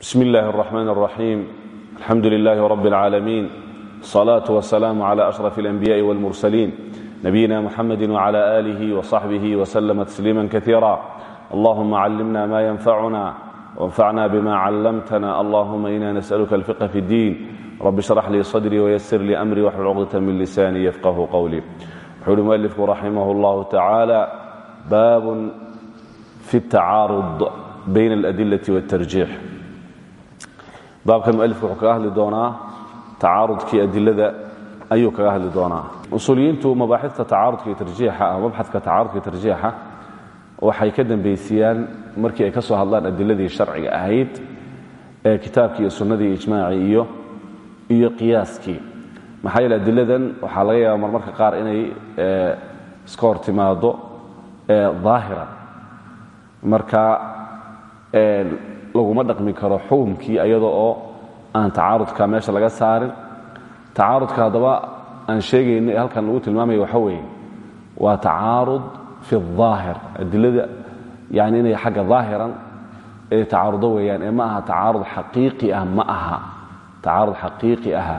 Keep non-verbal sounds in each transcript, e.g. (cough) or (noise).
bsm اllahi الرحmn الرaxيim alxamdu لlah rb العaalamiin الصlaaة والسlاam عlى أشرف الأنbiyaءi والmurslيin nabiyina mxamedi وعlى آlih وصaxbih وslma تsliima kaثيirا allahuma climna ma ynfacuna وانfacna bma clamtna allahuma ina nasأlka الفqه fi الdin rb اشhrx lii صdrي وysr lii أmri wxl cqdة min lisani yfqh qwlي wuxuu uhi mualifku raximah اllah tacaalى bab fi التacaarض bayn اlأdilaة والتarjiix baabkan mualifku wuxuu kaga hadli doonaa tacaarudkii adilada ayuu kaga hadli doonaa. Usuuliyiintu mabaaxidta tacaarudka iyo ama mabxadka tacaarudka iyo waxay ka dambaysiyaan markii ay ka soo hadlaan adiladii sharciga ahayd ee kitaabkii iyo sunnadii ijmaacii iyo iyo qiyaaskii. Maxaa yeele adiladan waxaa laga yaaba marmarka qaar inay iska hor timaado daahira marka laguma dhaqmi karo xukumkii ayada oo aan tacaarudka meesha laga saarin. Tacaarudka haddaba aan sheegayno ee halkan lagu tilmaamaya waxa weeye waa tacaarud fi اaahir adilada yani inay xagga daahiran ee tacaarudo weeyaan ee ma aha tacaarud xaqiiqi ah ma aha. Tacaarud xaqiiqi aha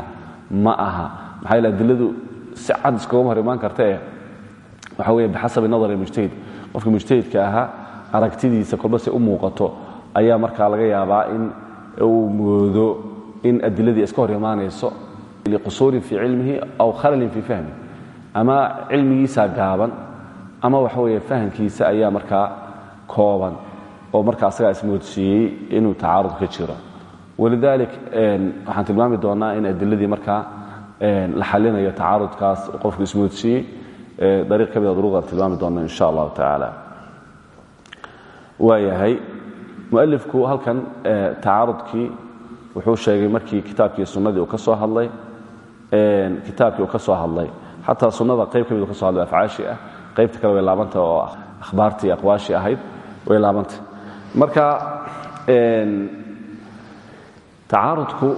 ma aha. Maxaa adiladu si cad iskugama hor imaan waxa weeye bixasabi nadari mujtahid. Qofka mujtahidka ahaa aragtidiisa kolba u muuqato ayaa markaa laga yaabaa in uu moodo in adiladii iska hor imaanayso liqusuurin fii cilmihi aw khalalin fii fahmi. Ama cilmigiisa gaaban ama waxa weeye fahamkiisa ayaa markaa kooban oo markaa asagaa ismoodsiiyey inuu tacaarud ka jiro. Walidalik waxaan tilmaami doonaa in adiladii markaa la xalinayo tacaarudkaas qofku ismoodsiiyey dariiq ka mida duruqaan tilmaami doona insha allahu tacaala. Waayahay mualifku halkan tacaarudkii wuxuu sheegay markii kitaabkii sunnadii uu ka soo hadlay kitaabkii uu ka soo hadlay. Xataa sunnada qayb ka ka so hadlay afcaashi ah qaybta kale way laabanta oo akhbaartii aqwaashii ahayd way laabanta marka tacaarudku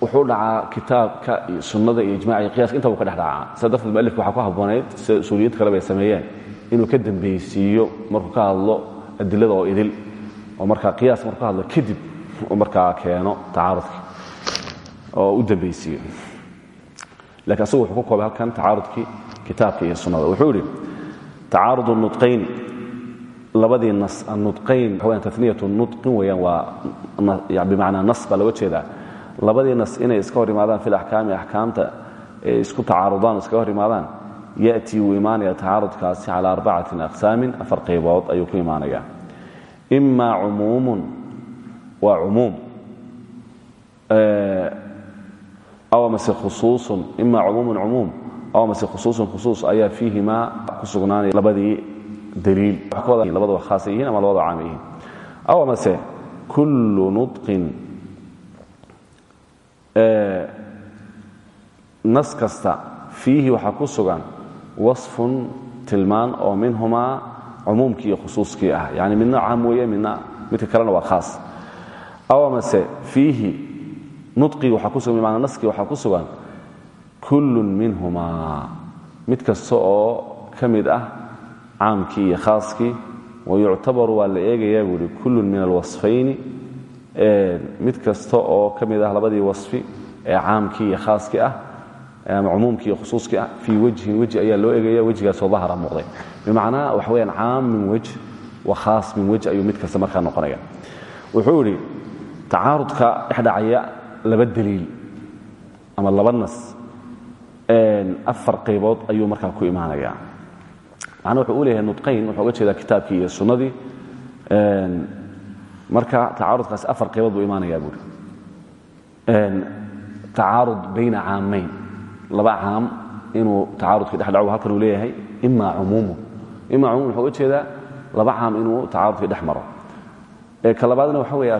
wuxuu dhacaa kitaabka iyo sunnada iyo ijmaca iyo qiyaska intaba u ka dhacaa. Sida darteed mualifku ku habboonayd sida usuuliyiinta kaleba sameeyeen. Inuu ka dembeysiiyo markuu ka hadlo adilada oo idil oo markaa qiyaas markuu ka hadlo kadib uu markaa keeno tacaarudkii oo u dambaysiiyo lakiin asagu wuxuu ku koobay halkan tacaarudkii kitaabka iyo sunnada. Wuxuu idhi tacaarud nudqayn labadii nas anudqayn waxa weyaan taniyatu nudqin weeyaan waa bimacnaa nas baa looga jeedaa. Labadii nas inay iska hor imaadaan fi laxkaami axkaamta isku tacaarudaan iskaga hor imaadaan ya'tii wuu imaanaya tacaarudkaasi calaa arbacatin aqsaamin afar qaybood ayuu ku imaanaya ima cumuumun waa cumuum. Aw mase khusuusun ima cumuumun cumuum. Aw mase khusuusun khusuus ayaa fiihimaa ku sugnaanaya labadii daliil. Labadaba khaasa yihiin ama labadaba caam yihiin. Aw mase kullu nudqin nas kasta fiihi waxaa ku sugan wasfun tilmaan oo minhumaa cumuumkii iyo khusuuskii ah. Yani midna caam weeye midna midka kalena waa khaas. Aw mase fiihi nudqii waxaa ku sugan bimacnaa naskii waxaa ku kullun minhumaa. Mid kasta oo ka mid ah caamkii iyo khaaskii wayuctabaru waa la eegayaa buu kullun min alwasfayni. Mid kasta oo ka ah labadii wasfi ee caamkii iyo khaaskii ah ama cumuumkii iyo khusuuskii ah fii wejhin weji ayaa loo eegaya wejigaasoo dahara muuqday bimacnaa waxa weyaan caam min wej wa khaas min wej ayuu mid kasta markaa noqonaya wuxuu idhi tacaarudka dhexdhacaya laba daliil ama laba nas afar qaybood ayuu markaa ku imaanaya macnaa wuxuu u leeyahay nudqayn wuxuu uga jeedaa kitaabkii iyo sunnadii. Marka tacaarudkaasi afar qaybood buu imaanaya buuri tacaarud bayna caamayn. Laba caam inuu tacaarudkii dhex dhaco halkan uu leeyahay ima cumuumun ima cumuum wuxuu uga jeedaa laba caam inuu tacaarudkii dhex maro. Ka labaadna waxa weeya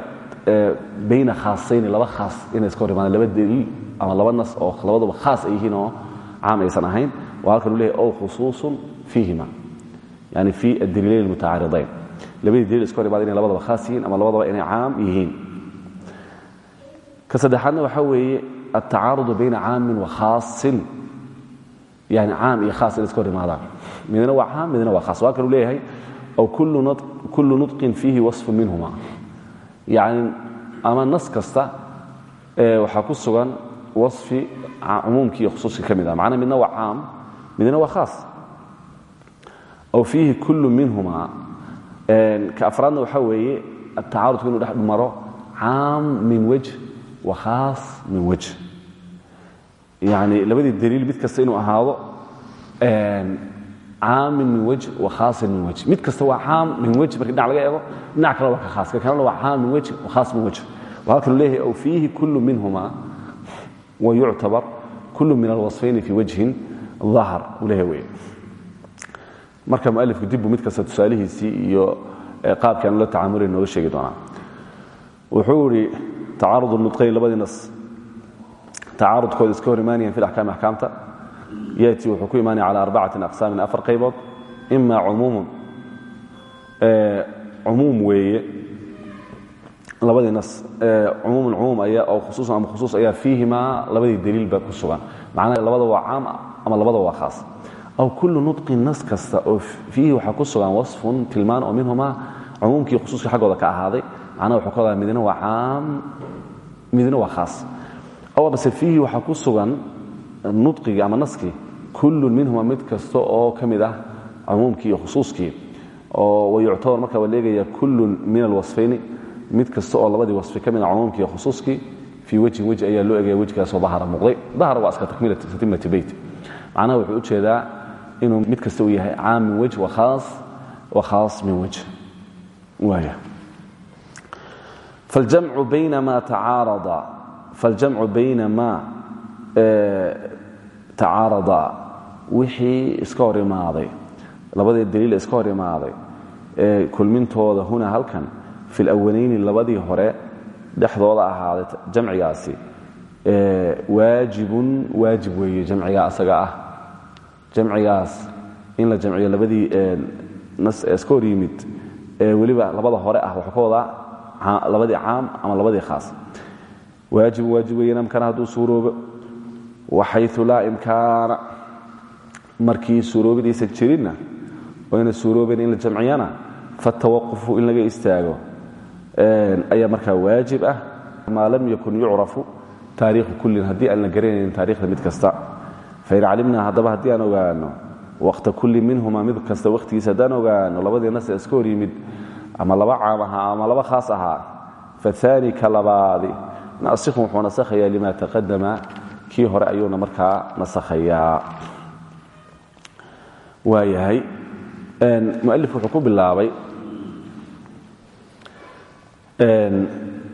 bayna khaasayni laba khaas inay iska hor imaadaan laba daliil ama laba nas oo labaduba khaas ay yihiin oo caam aysan ahayn. Waa halkan uu leeyahay ow khusuusun fiihima. Yani fi adaliilayn almutacaaridayn labadii daliil iska hor imaada inay labadaba khaas yihiin ama labadaba inay caam yihiin. Ka saddexaadna waxaa weeye altacaarudu bayna caamin wa khaasin. Yani caam iyo khaas inay iska hor imaadaan midna waa caam midna waa khaas. Waa kan uu leeyahay aw kullu nudqin fiihi wasfu minhuma. Yani ama nas kasta waxaa ku sugan waصfi cumuumkii iyo khusuuskii ka mid ah. Macnaa midna waa caam midna waa khaas. Aw fiihi kullu minhuma. Ka afraadna waxaa weeye atacaarudku inu dhex maro caam min wejh wa khaas min wejh yani labadii daliil mid kasta inuu ahaado caamin min wejh wa khaasin min wejh mid kasta waa caam min wejh markii dhinac laga eego dhinac kale waa ka khaas. Ka kalena waa caam min wejh wa khaas min wejh wa halkan leeyahay aw fiihi kullu minhuma wayuctabar kullu min alwaصfayni fi wajhin ظahar uu leeyahay wey marka mualifku dibbu mid kasta tusaalihiisii iyo qaabkii aanu la tacaamulay nooga sheegi doonaa. Wuxuu idhi tacaarud nudqayn labadii nas tacaarudkooda iska hor imaanayan fi axkaami axkaamta yaati wuxuu ku imaanaya cala arbacatin aqsaamin afar qaybood ima cumuumun cumuum weeye. Labadii nas cumuumun cumuum ayaa oo khusuusan ama khusuus ayaa fiihimaa labadii daliilba ku sugan. Macnaha labada waa caam ama labada waa khaas. Aw kullu nudqin nas kasta oo fiihi waxaa ku sugan wasfun tilmaan oo minhumaa cumuumkii khusuuskii xaggooda ka ahaaday. Macnaha wuxuu ka wadaa midna waa caam midna waa khaas. Aw base fiihi waxaa ku sugan nudqigii ama naskii kullun minhuma mid kasta oo ka mid ah cumuumkii iyo khusuuskii oo wayuctabar marka waa leegaya kullun min alwasfayni mid kasta oo labadii wasfi ka mid ah cumuumkii iyo khusuuskii fii wejhin weji ayaa loo egaya wejkaasoo dahara muuqday. Dahara waa iska takmilatimati beyt macnaha wuxuu u jeedaa inuu mid kasta uu yahay caam min wejh wa khaas min wejh waaya faljamcu bayna ma tacaarada tacaarada wixii iska hor imaaday labadii daliil iska hor imaaday ee kulmintooda huna halkan fi اlأwalayni labadii hore dhexdooda ahaaday jamcigaasi waajibun waajib weeye jamciga asaga ah jamcigaas in la jamciyo labadii iska hor yimid ee weliba labada hore ah wadaa labadii caam ama labadii khaas waajib waajib weeyena imkaana hadduu suuroobo waxayu laa imkaana. Markii suuroobidiisa jirinna oyna suurooben in la jamciyana fatawaqufu in laga istaago. Ayaa markaa waajib ah. Maa lam yakun yucrafu taariikhu kullin haddii aan la garanaynin taarikhda mid kasta. Fain calimnaa haddaba haddii aan ogaano waqta kulli minhuma mid kasta wakhtigiisa haddaan ogaano labadii nas ee iska hor yimid ama laba caam ahaa ama laba khaas ahaa faani ka labaadi. Nasikhu wuxuu nasakhayaa lima taqadama kii hore ayuuna markaa nasakhayaa. Waayahay mualif wuxuu ku bilaabay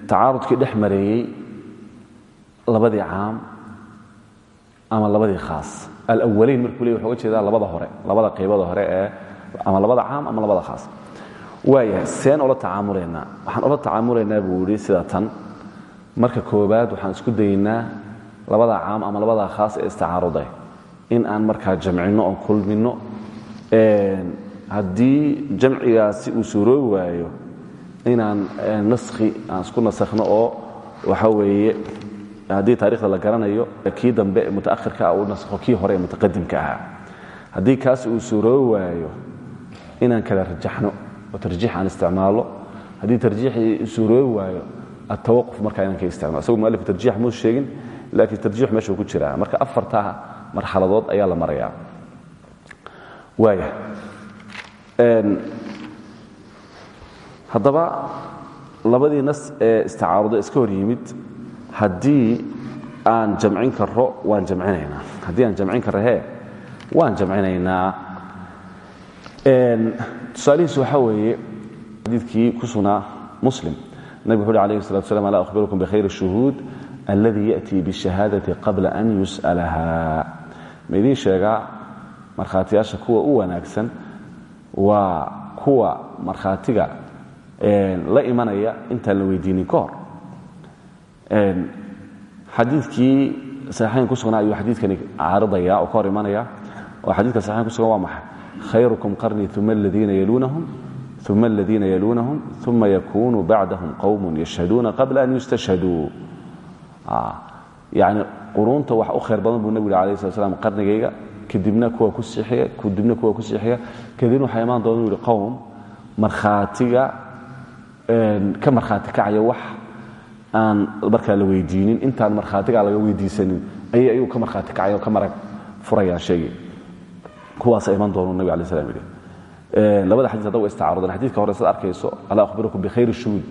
tacaarudkii dhex mareeyey labadii caam ama labadii khaas. Alawalayn markuu ley wuxuu jeedaa labada hore labada qaybada hore ee ama labada caam ama labada khaas. Waayahay seen ola tacaamulaynaa waxaan ola tacaamulaynaa buu yidhi sida tan. Marka koobaad waxaan isku daynaa labada caam ama labada khaas ee istacaaruday. In aan markaa jamcinno oon kulminno haddii jamcigaasi uu suuroobi waayo inaan naskhi aan isku nasakhno oo waxa weeye haddii taarikhda la garanayo kii dambe ee mutaakhirka ah uu naskho kii hore ee mutaqadimka ahaa. Haddii kaas uu suuroobi waayo inaan kala rajaxno oo tarjiix aan isticmaalno haddii tarjiixii suuroobi waayo atawaquf markaa inaan ka isticmaalo. Isagu mualifku tarjiix muu sheegin laakiin tarjiix meeshuu ku jiraa marka afartaa marxaladood ayaa la marayaa waaya haddaba labadii nas ee istacaarudo iska hor yimid haddii aan jamcin karo waan jamcinaynaa haddii aan jamcin karo hee waan jamcinaynaa tusaalihiisu waxaa weeye xadiidkii ku sugnaa muslim nabig wuxu uhi alayh الsalatu slam alaa akhbirukum bikhayr الshuhuud alladii yatii bishahaadati qabla an yus'alaha maidiin sheegaa markhaatiyaasha kuwa u wanaagsan waa kuwa markhaatiga la imanaya intaan la weydiinin ka hor xadiikii saxiixayn ku sugnaa ayuu xadiidkani caaridaya oo ka imanaya oo xadiidka saxiixayn kusugan waa maxay khayrukum qarnii uma aladiina yaluunahum uma aladiina yaluunahum uma yakunuu bacdahum qowm yashhaduuna qabla an yustashhaduu yani quruunta wax u khayr badan buu nebigu alayh slat slam qarnigayga kadibna kuwa ku siixiya kadibna kuwa ku siixiya kadibna waxaa imaan doona u yihi qowm markhaatiga ka markhaati kacaya wax aan markaa la weydiinin intaan markhaatigaa laga weydiisanin ayay ayuu ka markhaati kacay oo ka marag furayaan sheegi kuwaasa iman doonu nabig alay slam yidhi. Labada xadiis hadda wa istacaarudeen xadiidka hore sad arkayso alaa akhbirukum bikhayri shuhuud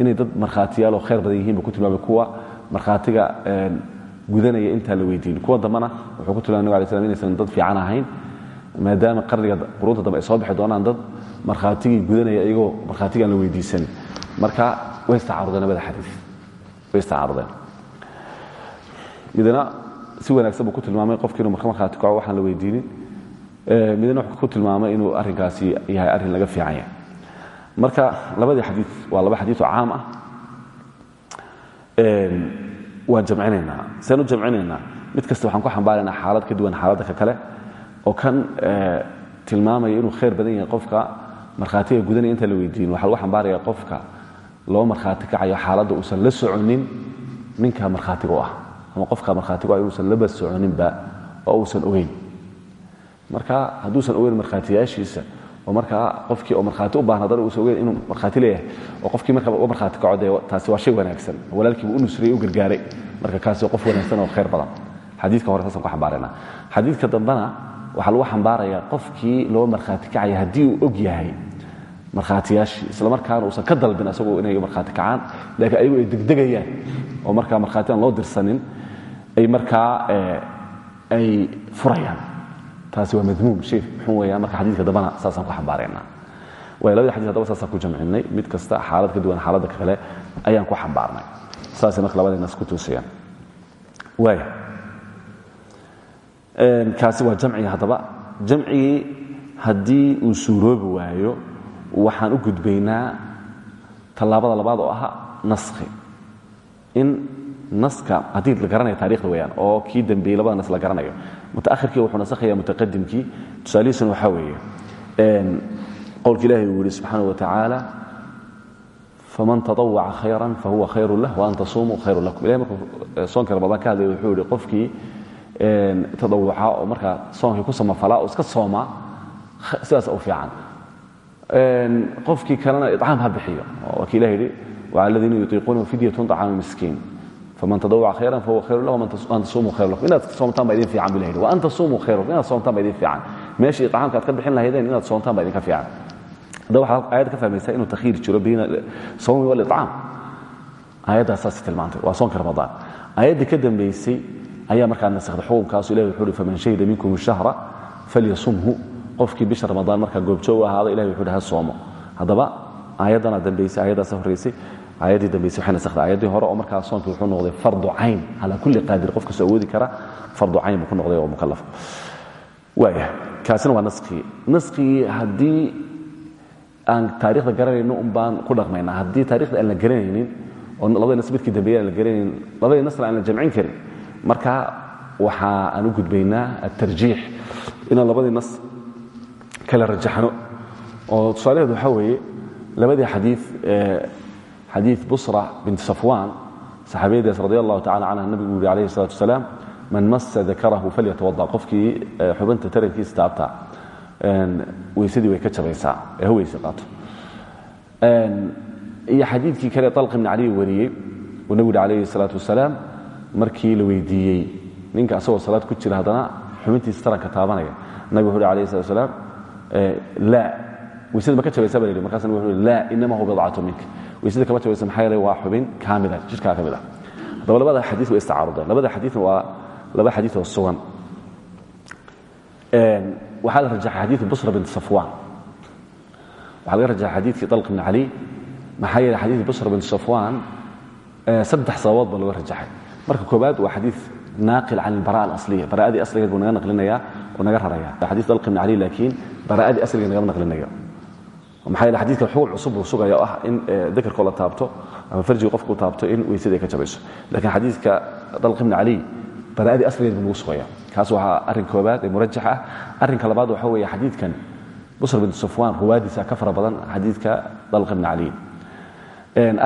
inay dad markhaatiyaal oo khayr badan yihiin buu ku tilmaamay kuwa markhaatiga gudanaya intaan la weydiinin kuwa dambana wuxuu ku tilmamay nabig alay slam inaysan dad fiican ahayn maadaama qarniga quruunta dambe ay soo bixi doonaan dad markhaatigii gudanaya iyagoo markhaatigaan la weydiisanin marka way istacaarudeen labada xadiis. Way istacaarudeen midna si wanaagsan buu ku tilmaamay qofki inuu markhaati kaco waxaan la weydiinin. Midna wuxuu ku tilmaamay inuu arrinkaasi yahay arrin laga fiican yahay. Marka labadii xadii waa laba xadiioo caam ah waan jamcinaynaa saan u jamcinaynaa. Mid kasta waxaan ku xambaaraynaa xaalad ka duwan xaaladda ka kale oo kan tilmaamaya inuu khayr badan yahay qofka markhaatiga gudanaya intaan la weydiinin waxaa lagu xambaaraya qofka loo markhaati kacayo xaaladda uusan la soconin ninka markhaatiga u ah ama qofka markhaatigu ah inuusan laba soconinba oo uusan ogeyn. Marka hadduusan ogeyn markhaatiyaashiisa oo markaa qofkii oo markhaati u baahan haddana uusan ogeyn inuu markhaati leeyahay oo qofkii markaa uga markhaati kaco dee taasi waa shay wanaagsan. Walaalkiibu u nusriyey u gargaaray. Marka kaasi qof wanaagsan oo khayr badan. Xadiidka hore saasaan ku xambaarayna. Xadiidka dambena waxaa lagu xambaarayaa qofkii loo markhaati kacaya haddii uu og yahay markhaatiyaashii islamarkaana uusan ka dalbin asagoo inay markhaati kacaan. Laakiin ayagu ay degdegayaan oo markaa markhaati aan loo dirsanin ay markaa ay furayaan taasi waa madmuum shay muxuu weeyaan marka xadiidka dambana saasaan ku xambaaraynaa waay labadii xadis haddaba saasaan ku jamcinay mid kasta xaalad ka duwan xaaladda kale ayaan ku xambaarnay. Saasay marka labadii nas ku toosayaan waaya kaasi waa jamcigi haddaba. Jamcigii haddii uu suuroobi waayo waxaan u gudbaynaa tallaabada labaad oo aha naskhi. In naska haddii la garanaya taarikhda weyaan oo kii dambeeyey labada nas la garanayo mutaakhirkii wuxuu nasakhaya mutaqadimkii tusaalihiisuna waxaa weeye qowlka ilahi uu yihi subxaana wa tacaala faman taطawaca khayra fahuwa khayru lah waan tasumuu khayru lakum. Ilahi markuu soonka ramadaan ka hadlaya wuxuu yihi qofkii tadawuca oo markaa soonkii ku samafalaa oo iska soomaa sidaas u fiican. Qofkii kalena icaam ha bixiyo. Waa ki ilah yidhi wcala aladiina yutiiquunahu fidyatun طacaamu miskiin faman tadawaca khayran fahuwa khayru lah an tasumuu khayru lakum inaad soomtaan ba idin fiican bu ilah yidhi waan tasumuu khayru lakum inaad soomtaan ba idin fiican meeshii icaamka aad ka bixin lahaydeen inaad soomtaan ba idinka fiican haddaba waxaad aayadda ka fahmaysaa inuu takhiir jiro bayna sawmi walicaam aayaddaas saas tilmaantay waa soonka ramadaan aayaddii ka dambaysay ayaa markaa nasakhday xukunkaasu ilahi wuxuu faman shahida minkum shahra falyasumhu qofkii bisha ramadaan markaa goobjoog u ahaada ilahi wuxuu uhi soomo haddaba aayaddana dambaysay aayaddaasa horraysay aayaddii dambaysay waxay nasakhday aayaddii hore oo markaa soonkii wuxuu noqday fardu cayn calaa kulli qaadir qof kastoo awoodi kara fardu cayn buu ku noqday oo mukallaf. Waaya kaasina waa naskigii naskigii haddii aan taarikhda garanayno un baan ku dhaqmaynaa haddii taarikhda aan la garanaynin oo labadii nas midkii dambeeye aan la garanaynin labadii nasna aan la jamcin karin marka waxa aan u gudbaynaa atarjiix inaan labadii nas kala rajaxno. Oo tusaalaheedu waxaa weeye labadii xadii xadii busra bint safwan saxaabiyadaas radi allahu tacala canha nabigu yuri alayhi salatu wasalaam man masa dakarahu falyatawada qofkii xubinta tarankiisa taabta weysadii way ka jabaysaa ee ha weyse qaato iyo xadiidkii kale alq ibn cali wariyey uu nabigu yuri alayhi salaatu wasalaam markii la weydiiyey ninka asagoo salaad ku jira haddana xubintiisa taranka taabanaya nabig wuxu uhi alayh slat slam laa weysada ma ka jabaysa ba la yidhi markaas nabig wuxu uhi laa inama huwa bidcatu minka weysada kama jabaysa maxaa yeelay waa xubin kaamila jidhkaa ka mid ah haddaba labada xadiis way istacaarudeen labada xadiisna waa laba xadiis oo sugan waxaa la rajaxay xadiidu busra bint safwan waxaa laga rajaxay xadiidkii dalq ibn cali maxaa yeelay xadiidu busra bint safwan saddex sababood baa laga rajaxay marka koobaad waa xadii naaqil can albara alasliya bara'adii asligeed buu naga naqlinaya oo naga raraya xadii dalq ibn cali laakiin bara'adii asliga nagama naqlinayo maxaa yeele xadidkan xugun cusub buu sugaya oo ah in dakarkoo la taabto ama farjiga qofku taabto in weysada ay ka jabayso. Laakiin xadiidka dalq ibn cali bara'adii asligeed buu nagu sugaya kaas waxaa arrin koobaad ee murajax ah. Arrinka labaad waxa weeye xadiidkan busr bint safwan ruwaadiisa ka fara badan xadiidka dalq ibn cali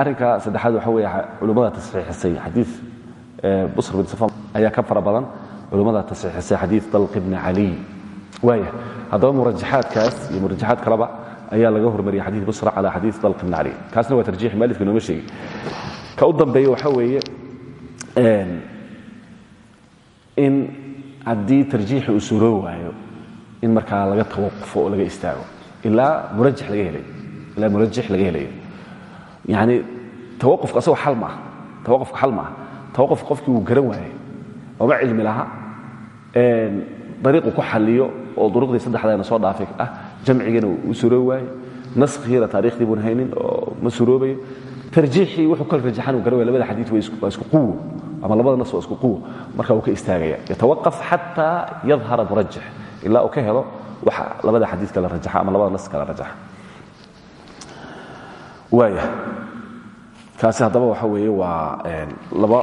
arrinka saddexaad waxa weeye culummada tasxiixisay xadiid busr bint safwan ayaa ka fara badan culummada tasxiixisay xadiid dalq ibn cali waaya haddaba murajaxaadkaas iyo murajaxaad kaleba ayaa laga hormariyay xadiid busra cala xadiid dalq ibn cali kaasna waa tarjiix maalifka nooma sheegi ka u dambeeya waxaa weeye in haddii tarjiixi uu suroo waayo in markaa laga tawaqufo oo laga istaago ilaa murajix laga helayo ilaa murajix laga helayo yani tawaqufka asagoo xal maaha tawaqufka xal maaha tawaqufka qofkii wuu garan waayey. Ooma cilmi laha dariiqu ku xaliyo oo duruqdii saddexdeena soo dhaafay ah jamcigiina uu suroo waaye. Naskhiina taariikhdii buun haynin oo ma suroobayo tarjiixii wuxuu kala rajaxan uu garan waaya labada xadiid waa isku quwo. Ama labada nas waa isku quwo. Marka wuu ka istaagaya yatawaqaf xataa yadhara murajix. Ilaa uu ka helo waxa labada xadiid kala rajaxa ama labada nas kala rajaxa. Waaya kaasi haddaba waxa weeye waa laba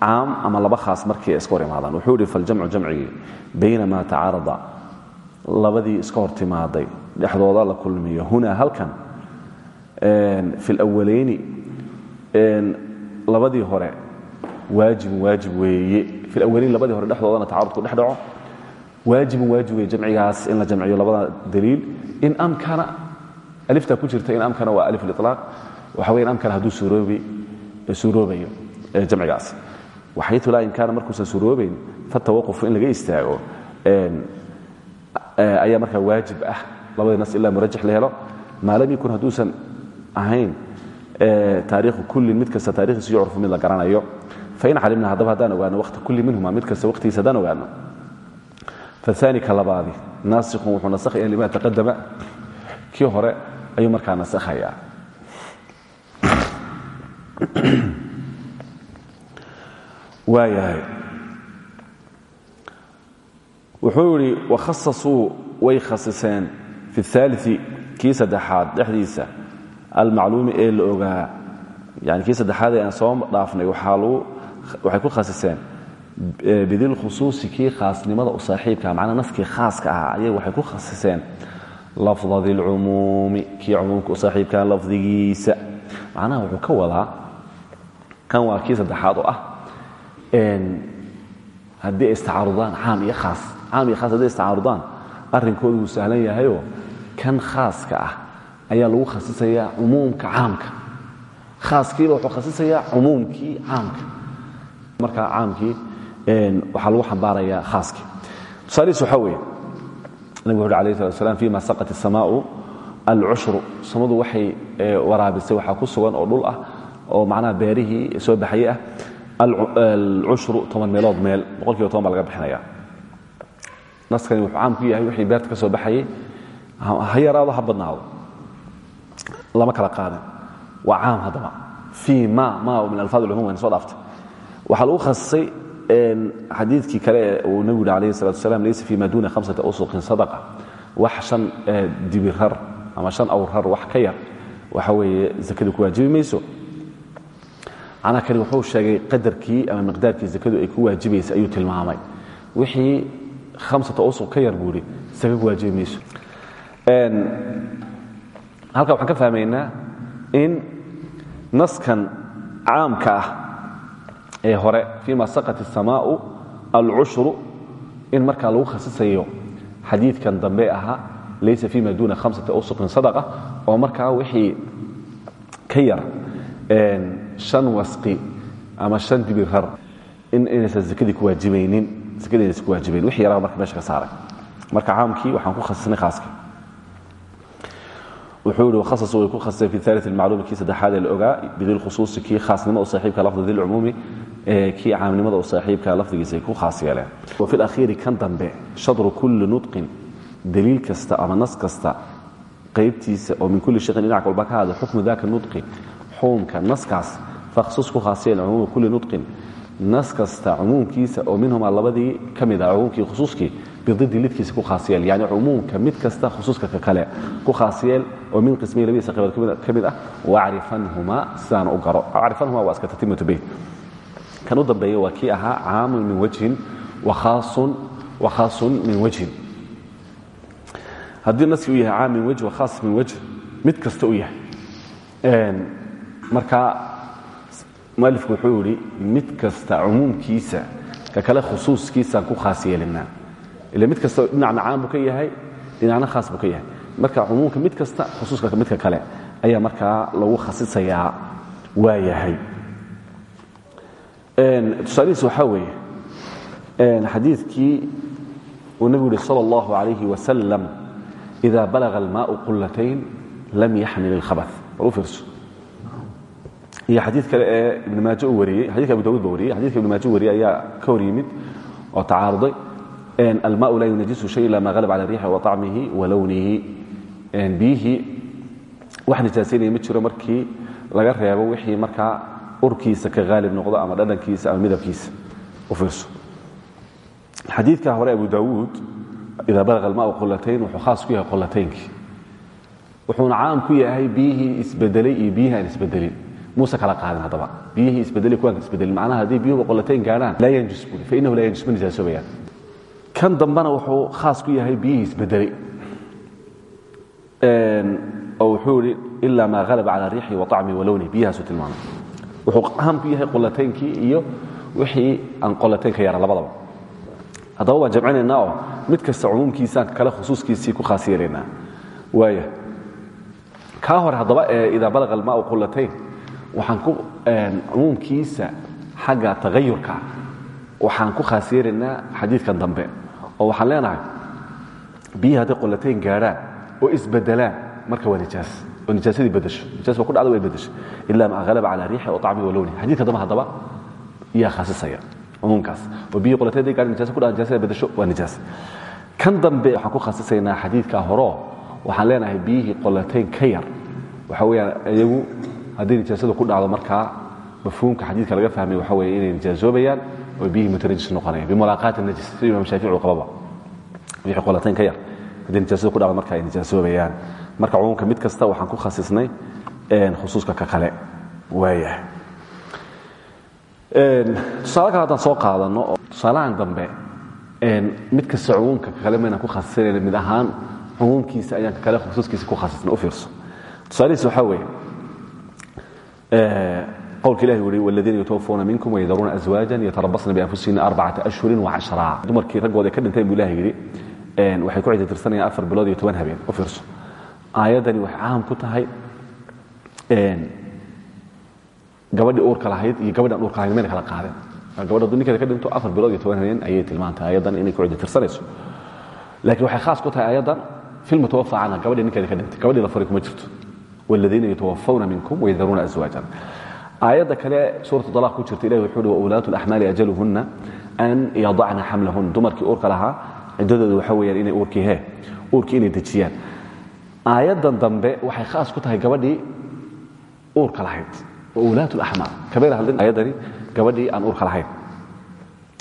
caam ama laba khaas markii iska hor imaadaan. Wuxuu idhi faljamcu jamcigii baynamaa tacaarada labadii iska hortimaaday dhexdooda la kulmiyo. Hunaa halkan fi lwalayni labadii hore waajibun waajib weeye. Filawalayn labadii hore dhexdoodana tacarudku dhex dhaco. Waajib weeye jamcigaas in la jamciyo labada daliil. In amkana alifta ku jirta in amkana waa alif lilaaq waxa weye in amkana hadduu suuroobayo jamcigaas. Waxaytu laa in kaana markuusan suuroobayn fatawaquf in laga istaago ayaa markaa waajib ah. Labadii nas ilaa murajix la helo. Maa lam yakun hadduusan ahayn taariikhu kullin mid kasta taarikhdiisa yucrafu mid la garanayo. Fain calimna haddaba haddaan ogaano waqta kulli minhuma mid kasta waqtigiisa haddaan ogaano. Faani ka labaadi naasikhun wuxuu nasakhaya lima taqadama kii hore ayuu markaa nasakhayaa. (clears throat) Waayahay wuxuu idhi wakhasasuu way khasiseen. Fi اثaalii kii saddexaad dhexdiisa almacluumi ee la ogaa. Yani kii saddexaad ee aan soo dhaafnay waxay ku khasiseen. Bidilkhusuusi kii khaasnimada u saaxiibkaa macnaa naskii khaaska ahaa ayay waxay ku khasiseen. Lafda dilcumuumi kii cumuumka u saaxiibkaa lafdigiisa. Macnaha wuxuu ka wadaa kan waa kii saddexaad caam iyo khaas hadday istacaarudaan arrinkoodu wuu sahlan yahayoo kan khaaska ah ayaa lagu khasisayaa cumuumka caamka. Khaaskiiba wuxuu khasisayaa cumuumkii caamka. Markaa caamkii waxaa lagu xambaarayaa khaaskii. Tusaalihiis waxaa weeye nabigu wuxu alayh salat slam fima saqat الsamaau alcushru samadu waxay waraabisay waxaa ku sugan oo dhul ah oo macnaha beerihii soo baxayey ah. Alcushru toban meelood meel boqol kiiba toban baa naskani wuxuu caam ku yahay wixii beerta ka soo baxayey ha yaraado ha badnaado. Lama kala qaadin. Waa caam haddaba. Fii ma ma min alfaad ulcumum wayna soo dhaaftay. Waxaa lagu khasisay xadiidkii kale ee uu nebigu yidhi alayhi salatu wasalaam laysa fii ma duuna khamsati awsuqin sadaqa. Wax shan dibirar ama shan awrar wax ka yar. Waxa weeye zakada ku waajibi mayso. Macnaha kani wuxuu sheegay qadarkii ama miqdaarkii zakadu ay ku waajibaysa ayuu tilmaamay. Wixii khamsata awsuq ka yar buu zaka ku waajibi halkaa waxaan ka fahmaynaa in naskan caamka ee hore fima saqat الsamaau in markaa lagu khasisayo xadiidkan dambe ahaa laysa fima duuna hamsati awsuqin sadaqa oo markaa wixii ka yar shan wasqi ama shan dibirar in inaysan zakadii ku waajibaynin zakadii inaysan ku waajibayn. Wixii yaraa marka meesha ka saaray. Marka caamkii waxaan ku khasisnay khaaskii wuxuu ihi wakhasasuu way ku khasiseen fi aali almacluumi kii saddexaad ee la ogaa bidilkhusuusi kii khaasnimo u saaxiibka lafdi dilcumuumi kii caamnimada u saaxiibka lafdigiisa ay ku khaas yeeleen. Wa fi lakhiiri kan dambe shadru kulli nudqin daliil kasta ama nas kasta qaybtiisa oo min kulli shayin dhinac walba ka hada xukmu daka nudqi xuumka naskaas fakhsus ku khaas yeelen cumuuma kulli nudqin nas kasta cumuumkiisa oo minhumaa labadii ka mid ah cumuumkii khusuuskii bididi lidkiisa ku khaas yeel yani cumuumka mid kasta khusuuska ka kale ku khaas yeel oo min qismihi labadiisa qaybood ka mid ah wacrifanhumaa sidaan u garo. Acrifanhumaa waa iska tatimatu beyt kan u dambeeya waa kii ahaa caamun min wajhin wakhaasun min wajhin. Haddii naski u yahay caam min wajh wakhaas min wajh mid kasta u yahay. Marka mualifku wuxuu yidhi mid kasta cumuumkiisa ka kale khusuuskiisaan ku khaas yeelinaa. Ila mid kasta dhinacna caam buu ka yahay dhinacna khaas buu marka cumuumka mid kasta khusuuska midka kale ayaa markaa lagu khasisayaa waa yahay. Tusaalihiis waxaa weeye xadiidkii uu nebigu yihi sal اllahu alayhi wasalam ida balaga almaau qullatayn lam yaxmil اlkhabas bal u fiirso iyo xadii kale ee ibn maaje uu wariyey xadika abu dawud ba wariyey xadika ibn maaje wariyey ayaa ka hor yimid oo tacaaruday almaau laa yunajisu shay ila ma halab cala riixi wa طacmihi wa lownihi biyihii wax nijaasaynaya ma jiro markii laga reebo wixii markaa urkiisa ka haalib noqdo ama dhadhankiisa ama midabkiisa u fiirso. Xadiidka hore abu dawuud ida balaga almaau qulatayn wuxuu khaas ku yahay qulataynkii wuxuuna caam ku yahay biyihii isbedelay iyo biyihii aan isbedelin muuse kala qaadin haddaba biyihii isbedelay kuwaan isbedelin macnaha haddii biyuhu qolatayn gaadhaan laa yanjus buri fa innahu laa yanjus ma nijaasobayaan kan dambena wuxuu khaas ku yahay biyihii isbedelay oo wuxuu yidhi ilaa maa halaba cala riixi wa طacmi wa lowni biyahaasuu tilmaamay wuxuu caam ku yahay qolataynkii iyo wixii aan qolatayn ka yara labadaba haddaba waan jamcinaynaa oo mid kasta cumuumkiisaan kale khusuuskiisii ku khaas yeelaynaa waaya kaa hore haddaba ee idaa balaga almaau qulatayn waxaan ku cumuumkiisa xagga tagayurka. Waxaan ku khaas yeelaynaa xadiidkan dambe oo waxaan leenahay biyihi hadday qolatayn gaadhaan oo isbedelaan marka waa nijaas oo nijaasadii bedesho nijaas ba ku dhacda way bedesho ilaa ma halaba cala riixi oo طacmi wa lowni xadidka dambe haddaba yaa khaasisaya cumuumkaas oo biyihi qolatayn hadday gaadhaan nijaasa ku dhacda nijasada bedesho waa nijaas. Kan dambe waxaan ku khaasisaynaa xadiidkaa horeo waxaan leenahay biyihii qolatayn ka yar. Waxa weyaan iyagu haddii nijaasadu ku dhacdo markaa mafhuumka xadiidka laga fahmay waxa weye inay nijaasobayaan oo biyihii mutanajis noqonayaan. Bimulaaqaati najis sida imam shaafici qababa. Wixii qolatayn ka yar. Haddii nijaasadu ku dhacdo marka ay nijaasobayaan marka cumuumka mid kasta waxaan ku khasisnay khusuuska ka kale. Waayahay tusaale kale haddaan soo qaadano tusaalahan dambe mid kasta cumuumka ka kale maynaan ku khasisanayna mid ahaan cumuumkiisa ayaan kakale khusuuskiisa ku khasisnay u fiirso. Tusaalihiis waxaa weeye qowlka ilahi ui wladiina yutwafuuna minkum waydaruuna aswaajan yatarabasna bianfusihina arbacata ashhurin wacashraa dumarkii raggooda ka dhinteen buu ilahi yidhi waxay ku cidi tirsanayaan afar bilood iyo toban habeen u fiirso aayaddani waxay caam ku tahay gabadhii uurka lahayd iyo gabadhi aan uurka lahayn mayna kala qaadeen gabadha ninkeeda ka dhinto afar bilood iyo toban habeen ayay tilmaantay aayaddan inay ku cidi tirsanayso laakiin waxay khaas ku tahay aayaddan fi lmutawafa canha gabadhii ninkeeda ka dhintay gabadhii la fari kuma jirto wladiina yatawafawna minkum waydaruuna aswaajan aayadda kale suuratu dalaq ku jirta ilahi wuxuu uhi waulaatu laxmaali ajaluhunna an yadacna xamlahun dumarkii uurka lahaa ciddadooda waxa weyaan inay uurkii he uurkii inay dejiyaan aayaddan dambe waxay khaas ku tahay gabadhii uurka lahayd waulaatu laxmaal kamayna hadlin aayaddani gabadhii aan uurka lahayn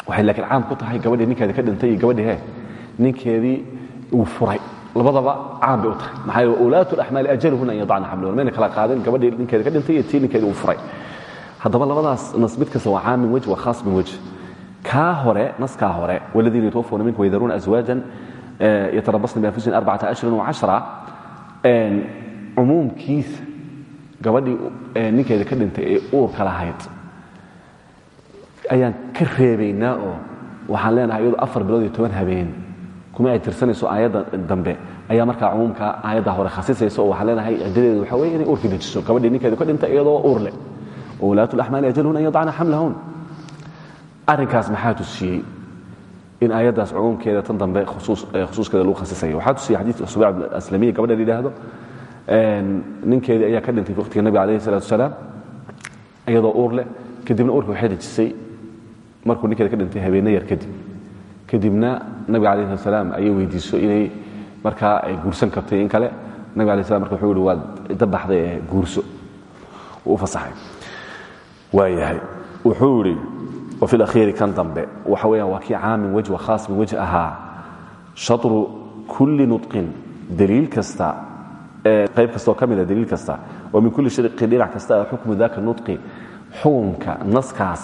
waxay laakiin caam ku tahay gabadhii ninkeeda ka dhintay iyo gabadhii he ninkeedii uu furay labadaba caam bay u tahay. Maxaa yeele ulaatu laxmaali ajaluhuna an yadacna xamlahun mayna kala qaadin gabadhii ninkeeda ka dhintay iyo tii ninkeedii uu furay. Haddaba labadaas nas mid kasta waa caam min waj waa khaas min waj kaa hore naskaa hore waladiina yatwafauna minkum waydaruuna aswaajan yatarabasna bianfusihim arbacata ashhurin wacashra cumuumkiisa gabadhii ninkeeda ka dhintay ee uurka lahayd ayaan ka reebaynaa oo waxaan leenahay iyadoo afar bilood iyo toban habeen kuma ay tirsanayso aayadda dambe ayaa markaa cumuumka aayadda hore khasisaysa oo waxaan leenahay ciddadeedu waxa weye inay uurka dejiso. Gabadhii ninkeedu ka dhintay iyadoo uur leh. Wulaatu laxmaali ajalhun an yadacna xamlahun arrinkaas maxaa tusiyey? In aayaddaas cumuumkeeda tan dambe khusuuskeeda lagu khasisaya waxaa tusiyey xadiidka subayc aslamiya gabadha la yidhaahdo ninkeedii ayaa ka dhintay waqtiga nabiga alayhi salatu wasalaam iyadoo uur leh. Kadibna uurka waxay dejisay. Markuu ninkeeda ka dhintay habeenna yar kadib kadibna nabiga alayh slat salaam ayay weydiiso inay markaa guursan kartay in kale. Nabig alay slam marka wuxuu yihi waad cidda baxday ee guurso. Wuu u fasaxay. Waayahay wuxuu yidhi wa fi lakhiiri kan dambe waxa weeyaan waa kii caamin waj wa khaas min waj ahaa shatru kulli nudqin daliil kasta qayb kastaoo ka mida daliil kasta wa min kulli shariqin dhinac kasta xukmu daka nudqi xukumka naskaas